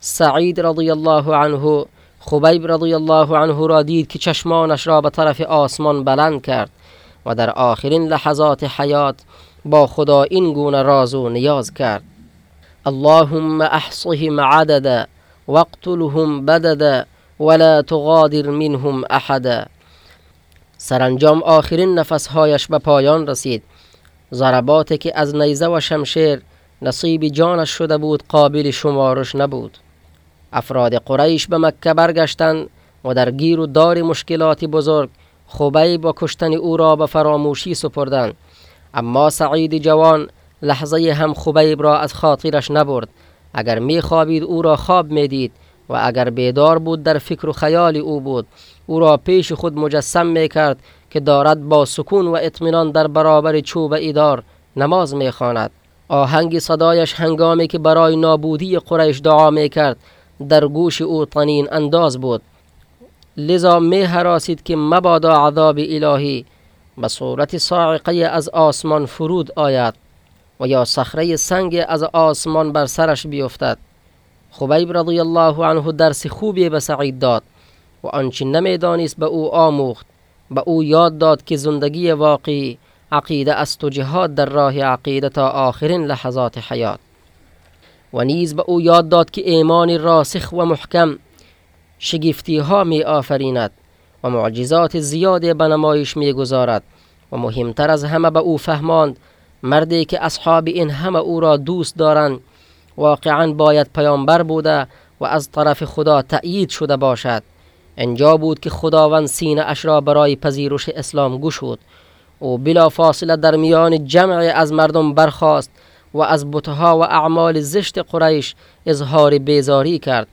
سعید رضی الله عنه خبیب رضی الله عنه را دید که چشمانش را به طرف آسمان بلند کرد و در آخرین لحظات حیات با خدا این گونه راز و نیاز کرد. اللهم احصهم عددا واقتلهم بددا ولا تغادر منهم احدا. سرانجام آخرین نفسهایش به پایان رسید. ضرباتی که از نیزه و شمشیر نصیب جانش شده بود قابل شمارش نبود. افراد قریش به مکه برگشتند و در گیر و دار مشکلات بزرگ خبیب و کشتن او را به فراموشی سپردند. اما سعید جوان لحظه هم خبیب را از خاطرش نبرد. اگر می خوابید او را خواب می دید و اگر بیدار بود در فکر و خیال او بود. او را پیش خود مجسم می کرد که دارد با سکون و اطمینان در برابر چوب ایدار نماز می خواند. آهنگ صدایش هنگامی که برای نابودی قریش دعا می کرد در گوش او طنین انداز بود. لذا می حراسید که مبادا عذاب الهی به صورت صاعقه از آسمان فرود آید و یا صخره سنگ از آسمان بر سرش بیفتد. خبیب رضی الله عنه درس خوبی به سعید داد. و آنچه نمی‌دانست به او آموخت. به او یاد داد که زندگی واقعی عقیده است و جهاد در راه عقیده تا آخرین لحظات حیات. و نیز به او یاد داد که ایمان راسخ و محکم شگفتی ها می آفریند و معجزات زیادی به نمایش می گذارد و مهمتر از همه به او فهماند مردی که اصحاب این همه او را دوست دارند واقعا باید پیامبر بوده و از طرف خدا تأیید شده باشد. اینجا بود که خداوند سینه اش را برای پذیرش اسلام گشود او بلا فاصله در میان جمع از مردم برخاست و از بتها و اعمال زشت قریش اظهار بیزاری کرد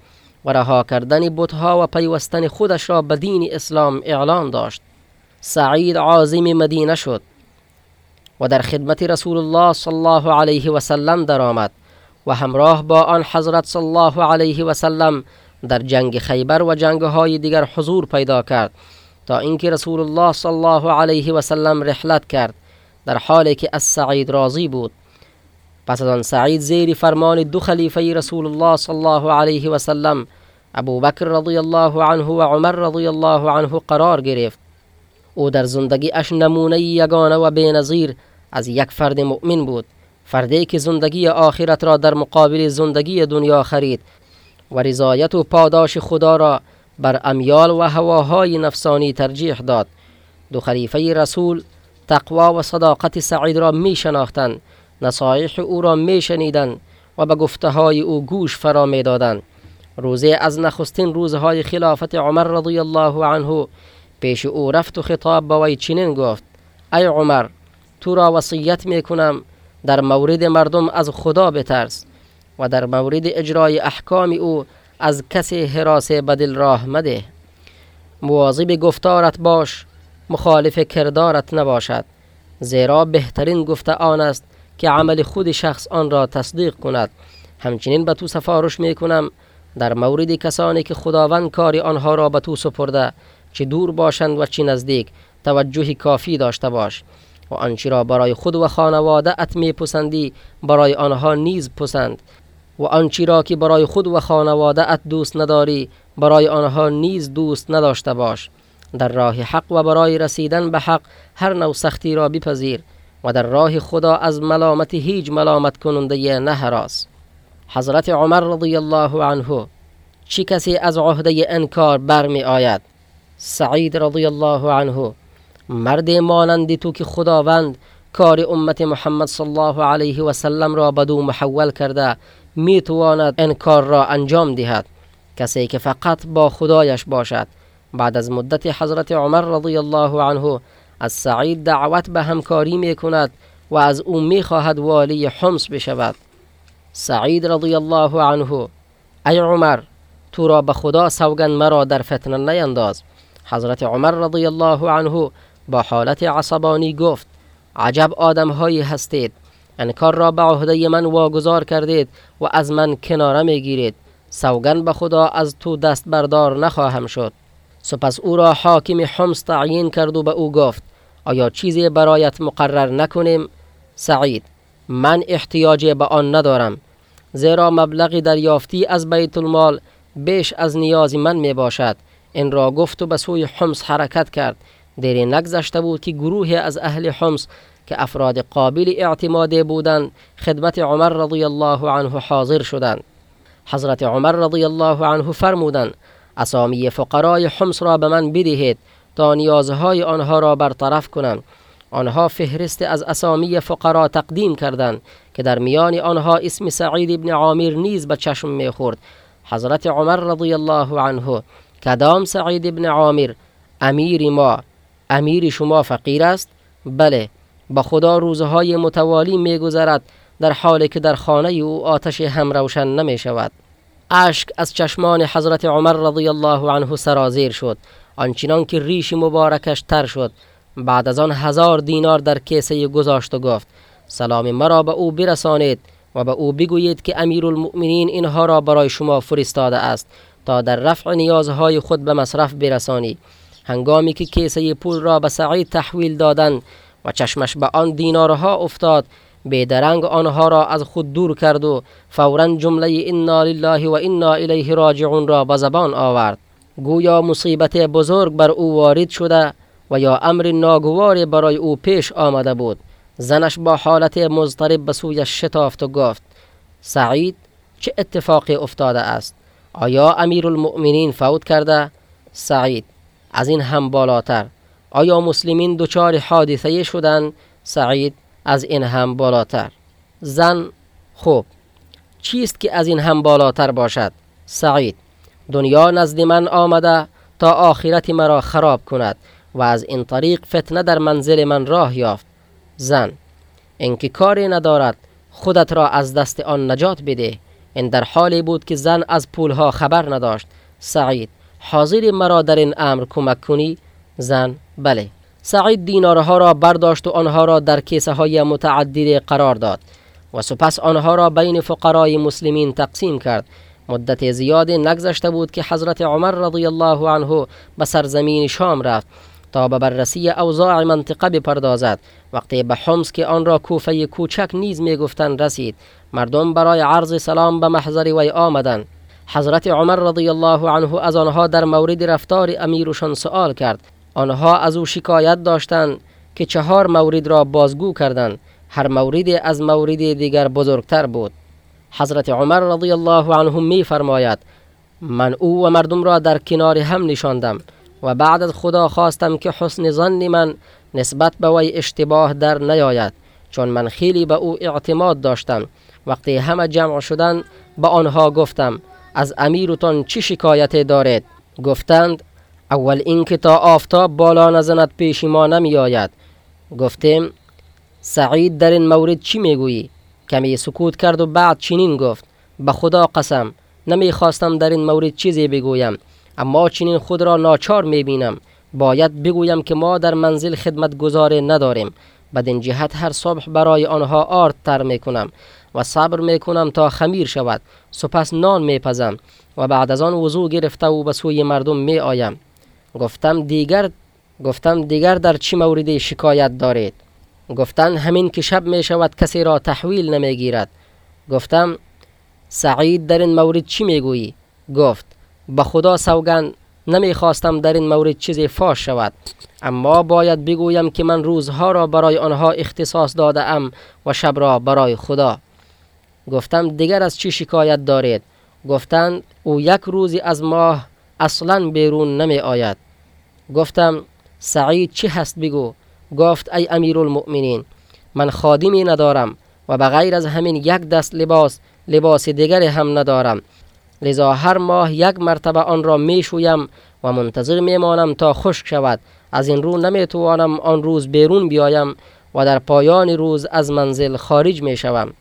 و رها کردن بتها و پیوستن خودش را به دین اسلام اعلان داشت. سعید عازم مدینه شد و در خدمت رسول الله صلی الله علیه و سلم درآمد و همراه با آن حضرت صلی الله علیه و سلم در جنگ خیبر و جنگ های دیگر حضور پیدا کرد تا اینکه رسول الله صلی الله علیه و سلم رحلت کرد در حالی که از سعید راضی بود. پس از آن سعید زیر فرمان دو خلیفه رسول الله صلی الله علیه و سلم ابو بکر رضی الله عنه و عمر رضی الله عنه قرار گرفت. او در زندگی اش نمونه یگانه و بینظیر از یک فرد مؤمن بود. فردی که زندگی آخرت را در مقابل زندگی دنیا خرید و رضایت و پاداش خدا را بر امیال و هواهای نفسانی ترجیح داد دو خلیفه رسول تقوا و صداقت سعید را می شناختند نصایح او را می شنیدن و به گفته های او گوش فرا می دادن. روزه از نخستین روزهای خلافت عمر رضی الله عنه پیش او رفت و خطاب به وی چنین گفت ای عمر تو را وصیت می کنم در مورد مردم از خدا بترس و در مورد اجرای احکام او از کسی حراس بدل راه مده. مواظب گفتارت باش مخالف کردارت نباشد. زیرا بهترین گفته آن است که عمل خود شخص آن را تصدیق کند. همچنین به تو سفارش می کنم در مورد کسانی که خداوند کاری آنها را به تو سپرده چه دور باشند و چه نزدیک توجه کافی داشته باش. و آنچه را برای خود و خانواده ات می پسندی برای آنها نیز پسند. و آنچه را که برای خود و خانواده ات دوست نداری برای آنها نیز دوست نداشته باش. در راه حق و برای رسیدن به حق هر نوع سختی را بپذیر و در راه خدا از ملامت هیچ ملامت کننده نه هراس حضرت عمر رضی الله عنه چی کسی از عهده انکار برمی آید سعید رضی الله عنه مرد مانند تو که خداوند کار امت محمد صلی الله علیه و سلم را بدو محول کرده می تواند انکار را انجام دهد. کسی که فقط با خدایش باشد. بعد از مدت حضرت عمر رضی الله عنه از سعید دعوت به همکاری می کند و از او می خواهد والی حمص بشود. سعید رضی الله عنه ای عمر تو را به خدا سوگن مرا در فتنه نینداز. حضرت عمر رضی الله عنه با حالت عصبانی گفت عجب آدم هایی هستید. انکار را به عهده من واگذار کردید و از من کناره می گیرید سوگن به خدا از تو دست بردار نخواهم شد. سپس او را حاکم حمص تعیین کرد و به او گفت آیا چیزی برایت مقرر نکنیم؟ سعید من احتیاج به آن ندارم. زیرا مبلغ دریافتی از بیت المال بیش از نیاز من می باشد این را گفت و به سوی حمص حرکت کرد. دیری نگذشته بود که گروه از اهل حمص که افراد قابل اعتماد بودند خدمت عمر رضی الله عنه حاضر شدند. حضرت عمر رضی الله عنه فرمودند اسامی فقرای حمص را به من بدهید تا نیازهای آنها را برطرف کنم. آنها فهرست از اسامی فقرا تقدیم کردند که در میان آنها اسم سعید ابن عامر نیز به چشم می‌خورد. حضرت عمر رضی الله عنه کدام سعید ابن عامر؟ امیر ما. امیر شما فقیر است؟ بله. با خدا روزهای متوالی میگذرد در حالی که در خانه او آتش هم روشن نمی شود اشک از چشمان حضرت عمر رضی الله عنه سرازیر شد. آنچنان که ریش مبارکش تر شد. بعد از آن هزار دینار در کیسه گذاشت و گفت سلام مرا به او برسانید و به او بگویید که امیر المؤمنین اینها را برای شما فرستاده است تا در رفع نیازهای خود به مصرف برسانی. هنگامی که کیسه پول را به سعید تحویل دادند و چشمش به آن دینارها افتاد. بیدرنگ آنها را از خود دور کرد و فورا جمله انا لله و انا الیه راجعون را به زبان آورد. گویا مصیبت بزرگ بر او وارد شده و یا امر ناگواری برای او پیش آمده بود. زنش با حالت مضطرب به سویش شتافت و گفت سعید چه اتفاقی افتاده است؟ آیا امیر المؤمنین فوت کرده؟ سعید از این هم بالاتر. آیا مسلمین دچار حادثه شدن؟ سعید از این هم بالاتر. زن خوب چیست که از این هم بالاتر باشد؟ سعید دنیا نزد من آمده تا آخرت مرا خراب کند و از این طریق فتنه در منزل من راه یافت. زن اینکه کاری ندارد خودت را از دست آن نجات بده. این در حالی بود که زن از پولها خبر نداشت. سعید حاضر مرا در این امر کمک کنی؟ زن. بله. سعید دینارها را برداشت و آنها را در کیسه های متعدد قرار داد و سپس آنها را بین فقرای مسلمین تقسیم کرد. مدت زیاد نگذشته بود که حضرت عمر رضی الله عنه به سرزمین شام رفت تا به بررسی اوضاع منطقه بپردازد. وقتی به حمص که آن را کوفه کوچک نیز می‌گفتند رسید مردم برای عرض سلام به محضر وی آمدند. حضرت عمر رضی الله عنه از آنها در مورد رفتار امیرشان سؤال کرد. آنها از او شکایت داشتند که چهار مورد را بازگو کردند. هر موردی از مورد دیگر بزرگتر بود. حضرت عمر رضی الله عنه می فرماید من او و مردم را در کنار هم نشاندم و بعد از خدا خواستم که حسن ظن من نسبت به وی اشتباه در نیاید چون من خیلی به او اعتماد داشتم. وقتی همه جمع شدن به آنها گفتم از امیرتان چی شکایت دارید؟ گفتند اول اینکه تا آفتاب بالا نزند پیش ما نمی آید گفتیم سعید در این مورد چی می‌گویی؟ کمی سکوت کرد و بعد چنین گفت به خدا قسم نمی خواستم در این مورد چیزی بگویم اما چنین خود را ناچار می بینم باید بگویم که ما در منزل خدمت گذاره نداریم. بدین جهت هر صبح برای آنها آرد تر می کنم و صبر می کنم تا خمیر شود. سپس نان می پزم و بعد از آن وضوع گرفته و به سوی مردم می آیم گفتم دیگر گفتم دیگر در چی موردی شکایت دارید؟ گفتند همین که شب می شود کسی را تحویل نمی گیرد گفتم سعید در این مورد چی می گویی گفت به خدا سوگند نمی خواستم در این مورد چیزی فاش شود. اما باید بگویم که من روزها را برای آنها اختصاص داده ام و شب را برای خدا. گفتم دیگر از چی شکایت دارید؟ گفتند او یک روزی از ماه اصلا بیرون نمی آید گفتم سعید چی هست بگو؟ گفت ای امیر المؤمنین من خادمی ندارم و بغیر از همین یک دست لباس لباس دیگر هم ندارم. لذا هر ماه یک مرتبه آن را می شویم و منتظر می مانم تا خشک شود. از این رو نمی توانم آن روز بیرون بیایم و در پایان روز از منزل خارج می شوم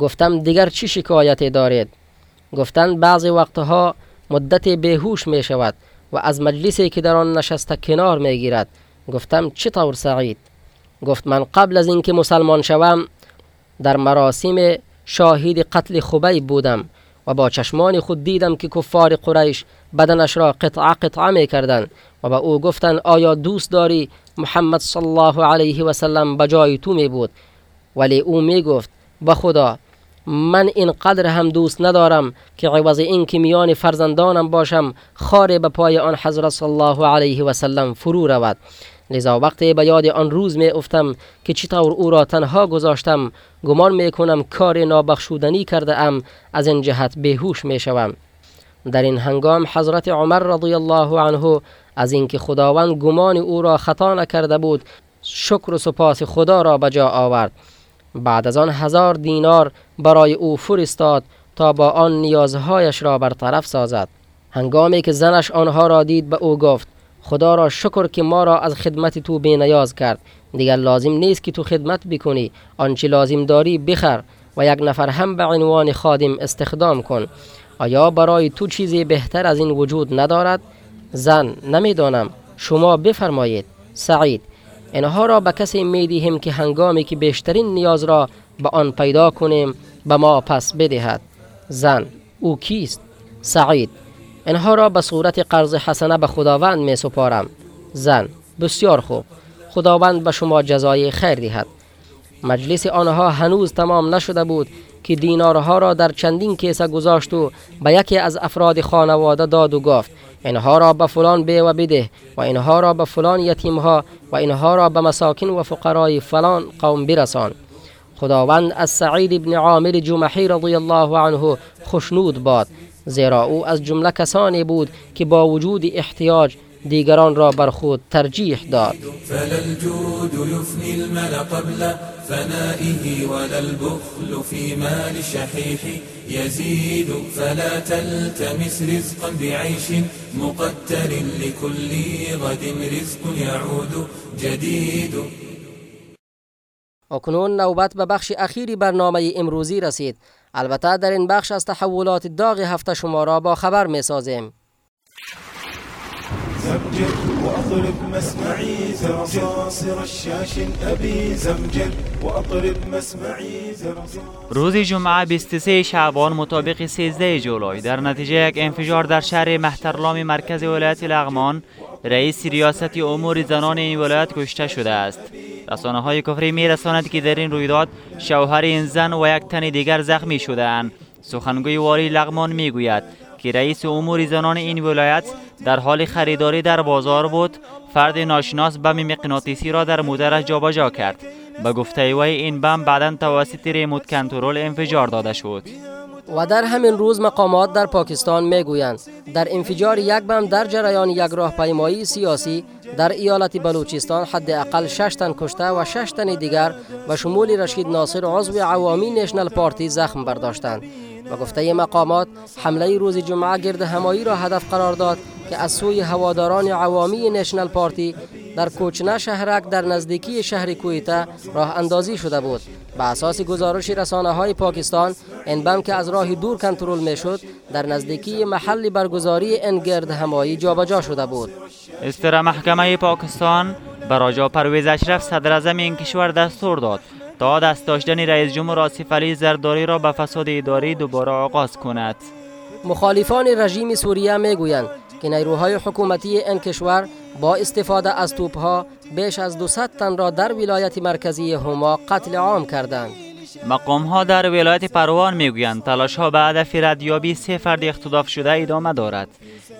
گفتم دیگر چی شکایتی دارید؟ گفتند بعضی وقتها مدت بهوش می شود و از مجلسی که در آن نشسته کنار می گیرد گفتم چطور سعید؟ گفت من قبل از اینکه مسلمان شوم در مراسم شاهد قتل خبیب بودم و با چشمان خود دیدم که کفار قریش بدنش را قطعه قطعه می کردن و به او گفتن آیا دوست داری محمد صلی الله علیه و سلم به جای تو می بود ولی او می گفت به خدا من اینقدر هم دوست ندارم که عوض این که میان فرزندانم باشم خار به پای آن حضرت صلی الله علیه و سلم فرو رود. لذا وقتی به یاد آن روز می افتم که چطور او را تنها گذاشتم گمان می کنم کار نابخشودنی کرده ام از این جهت بهوش می شوم. در این هنگام حضرت عمر رضی الله عنه از اینکه خداوند گمان او را خطا نکرده بود شکر و سپاس خدا را به جا آورد. بعد از آن هزار دینار برای او فرستاد تا با آن نیازهایش را برطرف سازد. هنگامی که زنش آنها را دید به او گفت خدا را شکر که ما را از خدمت تو بینیاز کرد. دیگر لازم نیست که تو خدمت بکنی. آنچه لازم داری بخر و یک نفر هم به عنوان خادم استخدام کن. آیا برای تو چیزی بهتر از این وجود ندارد؟ زن نمی‌دانم. شما بفرمایید. سعید اینها را به کسی می‌دهیم که هنگامی که بیشترین نیاز را به آن پیدا کنیم به ما پس بدهد. زن او کیست؟ سعید. اینها را به صورت قرض حسنه به خداوند می سپارم زن بسیار خوب. خداوند به شما جزای خیر دهد. مجلس آنها هنوز تمام نشده بود که دینارها را در چندین کیسه گذاشت و به یکی از افراد خانواده داد و گفت اینها را به فلان بی و بده و اینها را به فلان یتیمها و اینها را به مساکین و فقرای فلان قوم برسان. خداوند از سعید ابن عامر جمحی رضی الله عنه خشنود باد. زیرا أو از جمله کسانی بود که با وجود احتیاج دیگران را بر خود ترجیح داد. فلا يزيد فلا تلتمس رزقا بعيش مقتر لكل غد رزق يعود جديد. اکنون نوبت به بخش اخیری برنامه امروزی رسید. البته در این بخش از تحولات داغ هفته شما را با خبر می سازیم زمجر وأطرب مسمعي زرصاصر الشاش أبي زمجر وأطرب مسمعي روز جمعه 23 شعبان مطابق 13 جولای در نتیجه یک انفجار در شهر محترلام مرکز ولایت لغمان رئیس ریاست امور زنان این ولایت کشته شده است. رسانه های کفری می رساند که در این رویداد شوهر این زن و یک تن دیگر زخمی شده اند سخنگوی والی لغمان می گوید که رئیس امور زنان این ولایت در حال خریداری در بازار بود فرد ناشناس بم مغناطیسی را در موترش جابجا کرد. به گفته وی این بم بعدا توسط ریموت کنترل انفجار داده شد. و در همین روز مقامات در پاکستان می‌گویند در انفجار یک بم در جریان یک راهپیمایی سیاسی در ایالت بلوچستان حداقل شش تن کشته و شش تن دیگر و شمول رشید ناصر عضو عوامی نیشنل پارتی زخم برداشتند. و گفته مقامات حمله روز جمعه گرد همایی را هدف قرار داد که از سوی هواداران عوامی نیشنل پارتی در کوچنه شهرک در نزدیکی شهر کویتا راه اندازی شده بود. به اساس گزارش رسانه های پاکستان این بم که از راه دور کنترل می شد در نزدیکی محل برگزاری این گرد همایی جابجا شده بود. استر محکمه پاکستان براجا پرویز اشرف صدر این کشور دستور داد. تا دست داشتن رئیس جمهور آصف علی زرداری را به فساد اداری دوباره آغاز کند. مخالفان رژیم سوریه می‌گویند که نیروهای حکومتی این کشور با استفاده از توپها بیش از 200 تن را در ولایت مرکزی هما قتل عام کردند. مقام ها در ولایت پروان می‌گویند تلاش ها به هدف ردیابی سه فرد اختطاف شده ادامه دارد.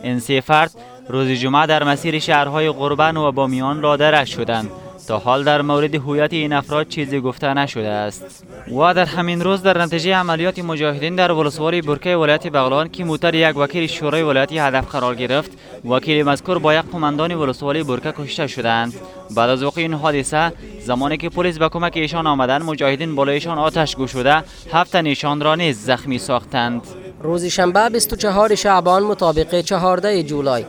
این سه فرد روز جمعه در مسیر شهرهای قربان و بامیان را شدند. حال در مورد هویت این افراد چیزی گفته نشده است. و در همین روز در نتیجه عملیات مجاهدین در ولسواری برکه ولایت بغلان که موتر یک وکیل شورای ولایتی هدف قرار گرفت وکیل مذکور با یک قماندان ولسوالی برکه کشته شدند. بعد از وقوع این حادثه زمانی که پلیس به کمک ایشان آمدند مجاهدین بالایشان آتش گشوده هفت ایشان را نیز زخمی ساختند. روز شنبه 24 شعبان مطابق 14 جولای.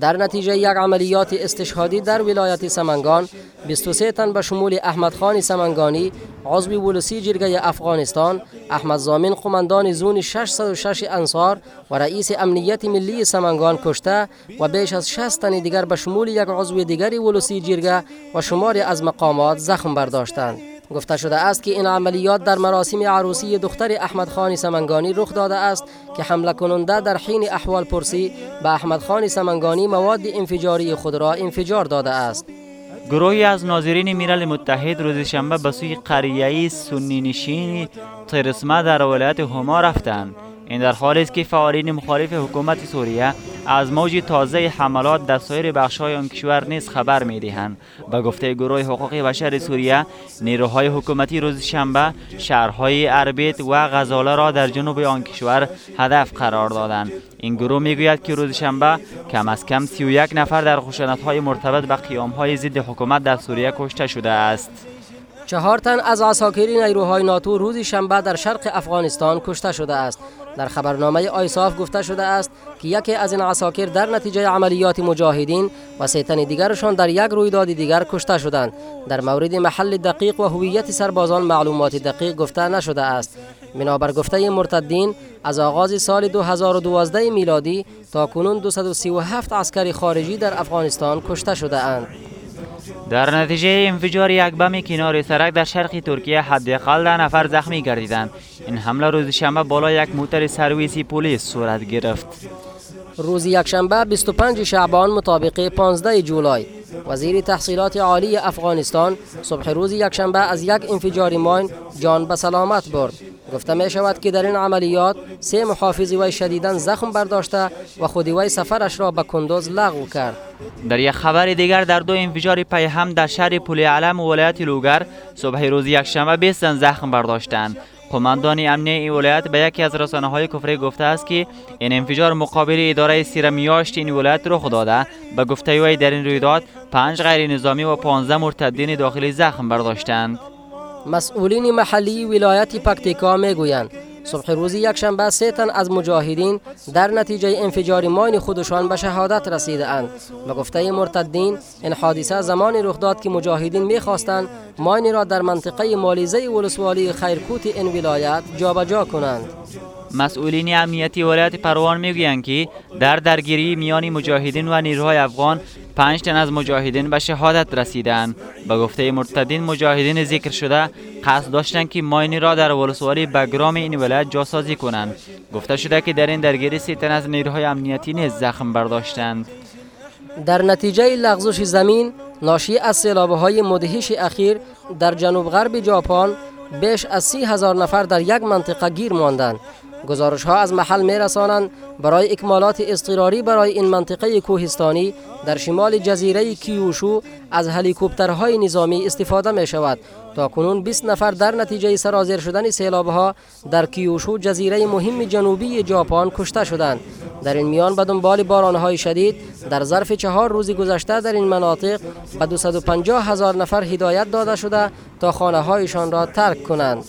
در نتیجه یک عملیات استشهادی در ولایت سمنگان 23 تن به شمول احمد خان سمنگانی عضو ولسی جرگه افغانستان احمد زامین قماندان زون 606 انصار و رئیس امنیت ملی سمنگان کشته و بیش از 60 تن دیگر به شمول یک عضو دیگری ولسی جرگه و شماری از مقامات زخم برداشتند. گفته شده است که این عملیات در مراسم عروسی دختر احمد خان سمنگانی رخ داده است که حمله کننده در حین احوال پرسی به احمد خان سمنگانی مواد انفجاری خود را انفجار داده است. گروهی از ناظرین ملل متحد روز شنبه به سوی قریه سنی نشین ترسمه در ولایت هما رفتند. این در حالی است که فعالین مخالف حکومت سوریه از موج تازه حملات در سایر بخش‌های آن کشور نیز خبر می‌دهند به گفته گروه حقوق بشر سوریه نیروهای حکومتی روز شنبه شهرهای اربیت و غزاله را در جنوب آن کشور هدف قرار دادند. این گروه می‌گوید که روز شنبه کم از کم 31 نفر در خشونت‌های مرتبط به قیام‌های ضد حکومت در سوریه کشته شده است. چهار تن از عساکر نیروهای ناتو روز شنبه در شرق افغانستان کشته شده است. در خبرنامه آیساف گفته شده است که یکی از این عساکر در نتیجه عملیات مجاهدین و سه تن دیگرشان در یک رویداد دیگر کشته شدند. در مورد محل دقیق و هویت سربازان معلومات دقیق گفته نشده است. بنابر گفته مرتدین از آغاز سال 2012 میلادی تا کنون 237 عسکری خارجی در افغانستان کشته شده اند. در نتیجه انفجار یک بم کنار سرک در شرق ترکیه حداقل ده نفر زخمی گردیدند. این حمله روز شنبه بالا یک موتر سرویسی پلیس صورت گرفت. روز یکشنبه 25 شعبان مطابق 15 جولای. وزیر تحصیلات عالی افغانستان صبح روز یکشنبه از یک انفجار ماین جان به سلامت برد. گفته می شود که در این عملیات سه محافظ وی شدیدا زخم برداشته و خودی وی سفرش را به کندوز لغو کرد. در یک خبر دیگر در دو انفجار پی هم در شهر پول علم ولایت لوگر صبح روز یکشنبه 20 زخم برداشتند. قماندان امنی این ولایت به یکی از رسانه های کفری گفته است که این انفجار مقابل اداره سیرمیاشت این ولایت رخ داده. به گفته وی در این رویداد پنج غیر نظامی و 15 مرتدین داخلی زخم برداشتند. مسئولین محلی ولایت پکتیکا می‌گویند صبح روز یکشنبه سه تن از مجاهدین در نتیجه انفجار ماین خودشان به شهادت رسیده اند به گفته مرتدین این حادثه زمانی رخ داد که مجاهدین می‌خواستند ماین را در منطقه مالیزه ولسوالی خیرکوت این ولایت جابجا کنند. مسئولین امنیتی ولایت پروان می‌گویند که در درگیری میان مجاهدین و نیروهای افغان پنج تن از مجاهدین به شهادت رسیدند. به گفته مرتدین مجاهدین ذکر شده قصد داشتند که ماینی را در ولسوالی بگرام این ولایت جاسازی کنند. گفته شده که در این درگیری سی تن از نیروهای امنیتی نیز زخم برداشتند. در نتیجه لغزش زمین ناشی از سیلابه های مدهش اخیر در جنوب غرب ژاپن بیش از سی هزار نفر در یک منطقه گیر ماندند. گزارش ها از محل می رسانند برای اکمالات اضطراری برای این منطقه کوهستانی در شمال جزیره کیوشو از هلیکوپترهای نظامی استفاده می شود تا کنون 20 نفر در نتیجه سرازیر شدن سیلاب ها در کیوشو جزیره مهم جنوبی ژاپن کشته شدند. در این میان به دنبال باران های شدید در ظرف چهار روز گذشته در این مناطق به 250 هزار نفر هدایت داده شده تا خانه هایشان را ترک کنند.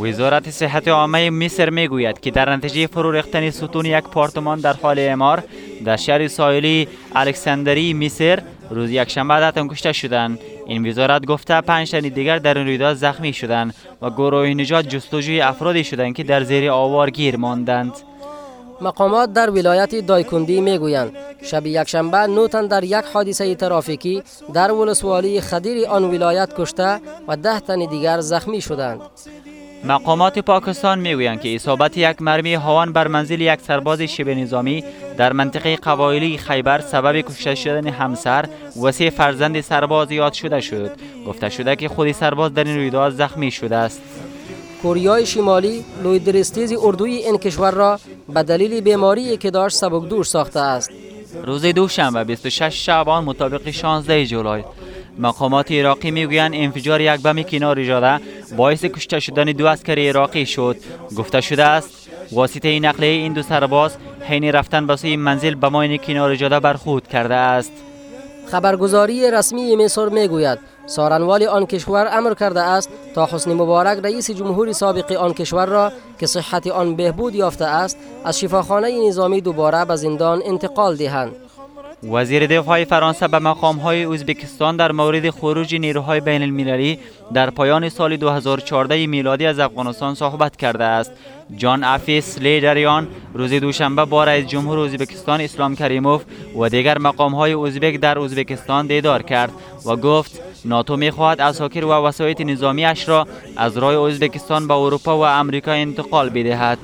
وزارت صحت عامه مصر می‌گوید که در نتیجه فرو ریختن ستون یک پارتمان در حال اعمار در شهر ساحلی الکساندری مصر روز یکشنبه ده کشته شدند این وزارت گفته پنج تن دیگر در این رویداد زخمی شدند و گروه نجات جستجوی افرادی شدند که در زیر آوار گیر ماندند. مقامات در ولایت دایکندی می‌گویند شب یکشنبه نو تن در یک حادثه ترافیکی در ولسوالی خدیر آن ولایت کشته و ده تن دیگر زخمی شدند. مقامات پاکستان می‌گویند که اصابت یک مرمی هوان بر منزل یک سرباز شبه نظامی در منطقه قبایلی خیبر سبب کشته شدن همسر و سه فرزند سرباز یاد شده شد. گفته شده که خود سرباز در این رویداد زخمی شده است. کوریای شمالی لوی درستیز اردوی این کشور را به دلیل بیماری که داشت سبکدور ساخته است. روز دوشنبه 26 شعبان مطابق 16 جولای مقامات عراقی می‌گویند انفجار یک بم کنار جاده باعث کشته شدن دو اسکر عراقی شد. گفته شده است واسطه نقلیه این دو سرباز حین رفتن به سوی منزل به ماین کنار جاده برخورد کرده است. خبرگزاری رسمی مصر می‌گوید سارنوال آن کشور امر کرده است تا حسنی مبارک رئیس جمهور سابق آن کشور را که صحت آن بهبود یافته است از شفاخانه نظامی دوباره به زندان انتقال دهند. وزیر دفاع فرانسه به مقام های ازبکستان در مورد خروج نیروهای بین المللی در پایان سال 2014 میلادی از افغانستان صحبت کرده است. جان افیس لیدریان روز دوشنبه با رئیس جمهور ازبکستان اسلام کریموف و دیگر مقام های ازبک در ازبکستان دیدار کرد و گفت ناتو می خواهد اساکر و وسایط نظامی اش را از راه ازبکستان به اروپا و امریکا انتقال بدهد.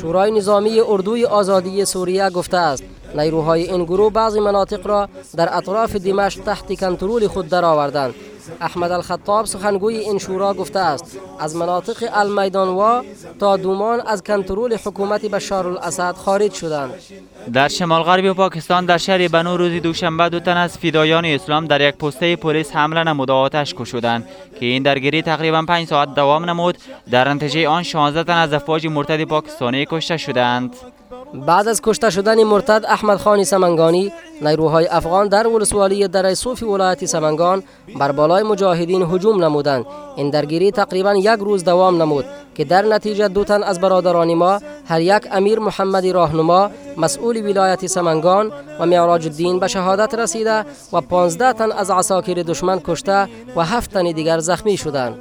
شورای نظامی اردوی آزادی سوریه گفته است نیروهای این گروه بعضی مناطق را در اطراف دمشق تحت کنترل خود درآوردند. احمد الخطاب سخنگوی این شورا گفته است از مناطق المیدانوا تا دومان از کنترل حکومت بشار الاسد خارج شدند. در شمال غربی پاکستان در شهر بنو روز دوشنبه دو تن از فدایان اسلام در یک پسته پلیس حمله نموده آتش کشودند که این درگیری تقریبا 5 ساعت دوام نمود. در نتیجه آن 16 تن از افواج مرتد پاکستانی کشته شدند. بعد از کشته شدن مرتد احمد خانی سمنگانی نیروهای افغان در ولسوالی دره صوفی ولایت سمنگان بر بالای مجاهدین هجوم نمودند. این درگیری تقریبا یک روز دوام نمود که در نتیجه دو تن از برادران ما هر یک امیر محمد راهنما مسئول ولایت سمنگان و معراج الدین به شهادت رسیده و 15 تن از عساکر دشمن کشته و هفت تن دیگر زخمی شدند.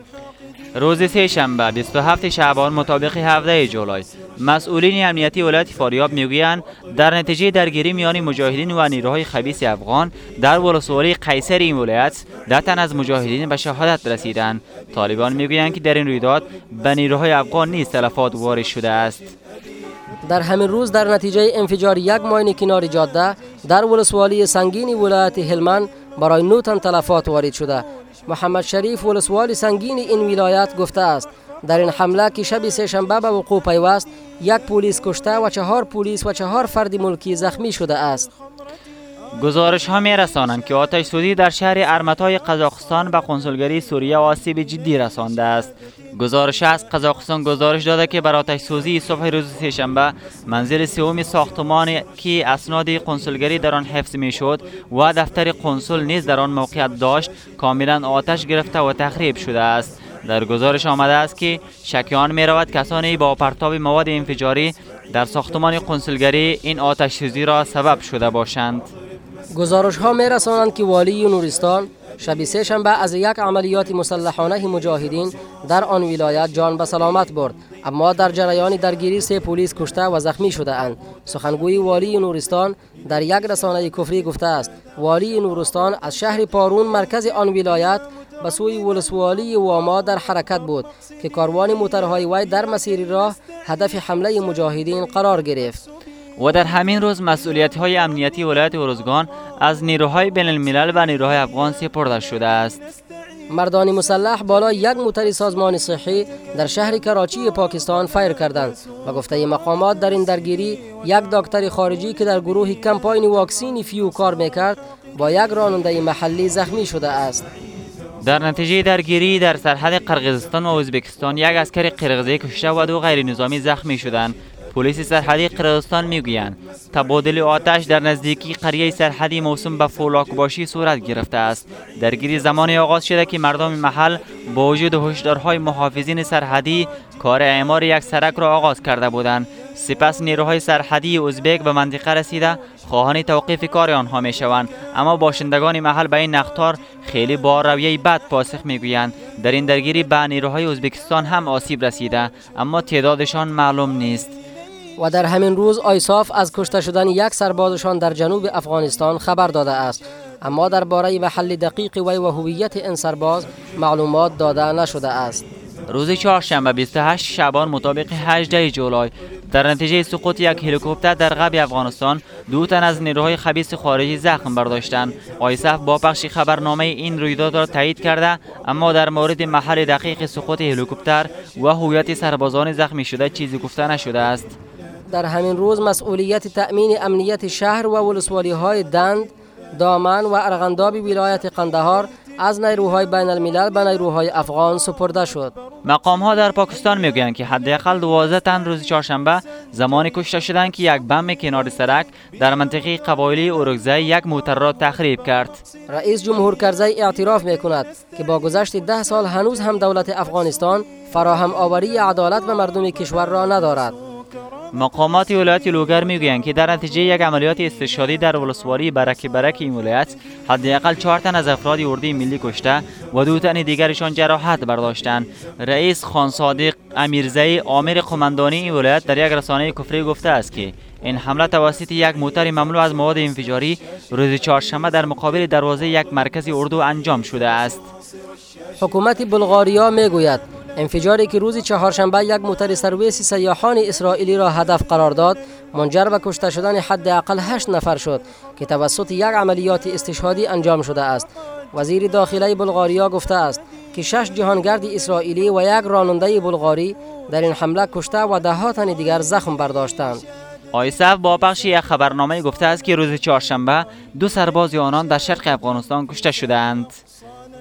روز سه شنبه 27 شعبان مطابق 17 جولای. مسئولین امنیتی ولایت فاریاب می‌گویند در نتیجه درگیری میان مجاهدین و نیروهای خبیث افغان در ولسوالی قیصر این ولایت ده تن از مجاهدین به شهادت رسیدند. طالبان می‌گویند که در این رویداد به نیروهای افغان نیز تلفات وارد شده است. در همین روز در نتیجه انفجار یک ماین کنار جاده در ولسوالی سنگین ولایت هلمند برای نو تن تلفات وارد شده. محمد شریف ولسوال سنگین این ولایت گفته است. در این حمله که شب سهشنبه به وقوع پیوست یک پلیس کشته و چهار پلیس و چهار فرد ملکی زخمی شده است. گزارش ها می رسانند که آتش سوزی در شهر ارمتای قزاقستان به کنسولگری سوریه آسیب جدی رسانده است. گزارش از قزاقستان گزارش داده که بر آتش سوزی صبح روز سهشنبه منزل سوم ساختمان که اسناد کنسولگری در آن حفظ می شد و دفتر کنسول نیز در آن موقعیت داشت. کاملا آتش گرفته و تخریب شده است. در گزارش آمده است که شکیان می رود کسانی با پرتاب مواد انفجاری در ساختمان کنسولگری این آتش سوزی را سبب شده باشند. گزارش ها می رسانند که والی نورستان شب سه شنبه از یک عملیات مسلحانه مجاهدین در آن ولایت جان به سلامت برد. اما در جریان درگیری سه پلیس کشته و زخمی شده اند. سخنگوی والی نورستان در یک رسانه کفری گفته است. والی نورستان از شهر پارون مرکز آن ولایت به سوی ولسوالی واما در حرکت بود که کاروان موترهای وی در مسیر راه هدف حمله مجاهدین قرار گرفت. و در همین روز مسئولیت های امنیتی ولایت ارزگان از نیروهای بین الملل و نیروهای افغان سپرده شده است. مردان مسلح بالای یک موتر سازمان صحی در شهر کراچی پاکستان فیر کردند و گفته مقامات در این درگیری یک دکتر خارجی که در گروه کمپاین واکسین پولیو کار می‌کرد با یک راننده محلی زخمی شده است. در نتیجه درگیری در سرحد قرقیزستان و ازبکستان یک اسکر قرقیزی کشته و دو غیر نظامی زخمی شدند. پلیس سرحدی قرقیزستان می‌گویند تبادل آتش در نزدیکی قریه سرحدی موسوم به فولاکباشی صورت گرفته است درگیری زمان آغاز شده که مردم محل با وجود هشدارهای محافظین سرحدی کار اعمار یک سرک را آغاز کرده بودند سپس نیروهای سرحدی ازبک به منطقه رسیده خواهان توقیف کار آنها می شوند اما باشندگان محل به این نقطار خیلی با رویه بد پاسخ می‌گویند در این درگیری به نیروهای ازبکستان هم آسیب رسیده اما تعدادشان معلوم نیست و در همین روز آیساف از کشته شدن یک سربازشان در جنوب افغانستان خبر داده است. اما درباره محل دقیق وی و هویت این سرباز معلومات داده نشده است. روز چهارشنبه 28 شعبان مطابق 18 جولای در نتیجه سقوط یک هلیکوپتر در غرب افغانستان دو تن از نیروهای خبیث خارجی زخم برداشتند. آیسف با پخش خبرنامه این رویداد را تایید کرده اما در مورد محل دقیق سقوط هلیکوپتر و هویت سربازان زخمی شده چیزی گفته نشده است. در همین روز مسئولیت تأمین امنیت شهر و ولسوالی های دند، دامن و ارغنداب ولایت قندهار از نیروهای بین الملل به نیروهای افغان سپرده شد. مقام ها در پاکستان می‌گویند که حداقل 12 تن روز چهارشنبه زمانی کشته شدند که یک بم کنار سرک در منطقه قبایلی اورگزای یک موتر را تخریب کرد. رئیس جمهور کرزی اعتراف می کند که با گذشت ده سال هنوز هم دولت افغانستان فراهم آوری عدالت به مردم کشور را ندارد. مقامات ولایت لوگر می‌گویند که در نتیجه یک عملیات استشهادی در ولسوالی برک برک این ولایت حداقل چهار تن از افراد اردی ملی کشته و دو تن دیگرشان جراحت برداشتند. رئیس خان صادق امیرزی عامر قماندانی این ولایت در یک رسانه کفری گفته است که این حمله توسط یک موتر مملو از مواد انفجاری روز چهارشنبه در مقابل دروازه یک مرکز اردو انجام شده است. حکومت بلغاریا می‌گوید انفجاری که روز چهارشنبه یک موتر سرویس سیاحان اسرائیلی را هدف قرار داد منجر به کشته شدن حداقل هشت نفر شد که توسط یک عملیات استشهادی انجام شده است. وزیر داخله بلغاریا گفته است که شش جهانگرد اسرائیلی و یک راننده بلغاری در این حمله کشته و ده تن دیگر زخم برداشتند. آیسف با بخش یک خبرنامه گفته است که روز چهارشنبه دو سرباز آنان در شرق افغانستان کشته شدند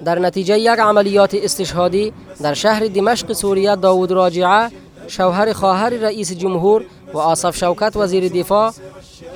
در نتیجه یک عملیات استشهادی در شهر دمشق سوریه داود راجعه شوهر خواهر رئیس جمهور و آصف شوکت وزیر دفاع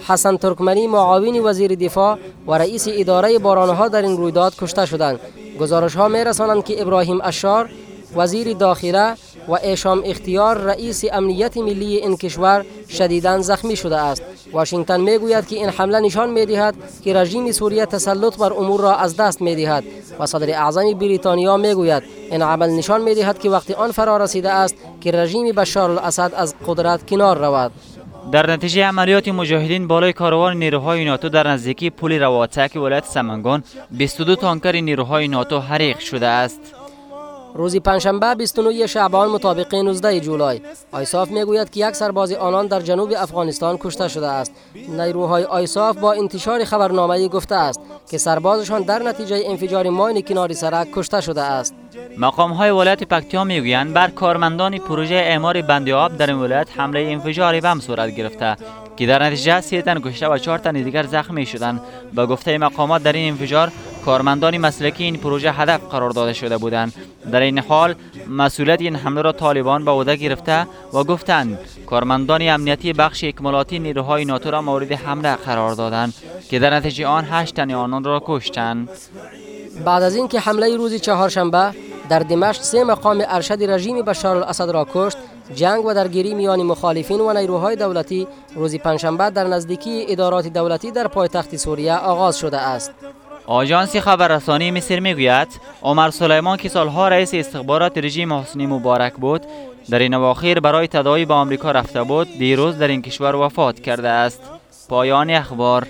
حسن ترکمنی معاون وزیر دفاع و رئیس اداره بارانها در این رویداد کشته شدند. گزارش ها می رسانند که ابراهیم اشار وزیر داخله و ایشام اختیار رئیس امنیت ملی این کشور شدیداً زخمی شده است. واشنگتن می‌گوید که این حمله نشان می‌دهد که رژیم سوریه تسلط بر امور را از دست می‌دهد و صدر اعظم بریتانیا می‌گوید این عمل نشان می‌دهد که وقتی آن فرا رسیده است که رژیم بشار الاسد از قدرت کنار رود. در نتیجه عملیات مجاهدین بالای کاروان نیروهای ناتو در نزدیکی پل رواتک ولایت سمنگان 22 تانکر نیروهای ناتو حریق شده است. روز پنجشنبه 29 شعبان مطابق 19 جولای آیساف می‌گوید که یک سرباز آنان در جنوب افغانستان کشته شده است. نیروهای آیساف با انتشار خبرنامه گفته است که سربازشان در نتیجه انفجار ماین کنار سرک کشته شده است. مقام های ولایت پکتیا می‌گویند بر کارمندان پروژه اعمار بند آب در این ولایت حمله انفجاری بم صورت گرفته. که در نتیجه سی تن کشته و چهار تن دیگر زخمی شدند. به گفته مقامات در این انفجار کارمندان مسلکی این پروژه هدف قرار داده شده بودند. در این حال مسئولیت این حمله را طالبان به عهده گرفته و گفتند کارمندان امنیتی بخش اکمالاتی نیروهای ناتو را مورد حمله قرار دادند که در نتیجه آن هشت تن آنان را کشتند. بعد از اینکه حمله روز چهارشنبه در دمشق سه مقام ارشد رژیم بشار الاسد را کشت جنگ و درگیری میان مخالفین و نیروهای دولتی روز پنجشنبه در نزدیکی ادارات دولتی در پایتخت سوریه آغاز شده است. آژانس خبررسانی مصر می‌گوید عمر سلیمان که سالها رئیس استخبارات رژیم حسنی مبارک بود در این اواخر برای تداوی به آمریکا رفته بود دیروز در این کشور وفات کرده است. پایان اخبار.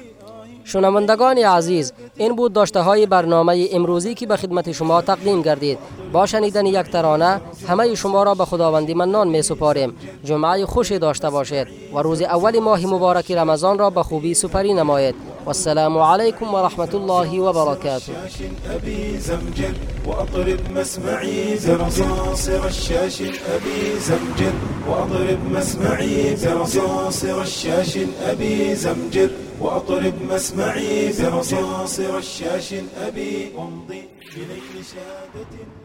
شنوندگان عزیز این بود داشته های برنامه امروزی که به خدمت شما تقدیم گردید. با شنیدن یک ترانه همه شما را به خداوندی منان می سپاریم. جمعه خوشی داشته باشید و روز اول ماه مبارک رمضان را به خوبی سپری نمایید. والسلام و رحمت الله و برکاته. زمجر مسمعي زمجر مسمعي زمجر مسمعي اسمعي برصاص رشاش أبي أمضي في ليل شهادة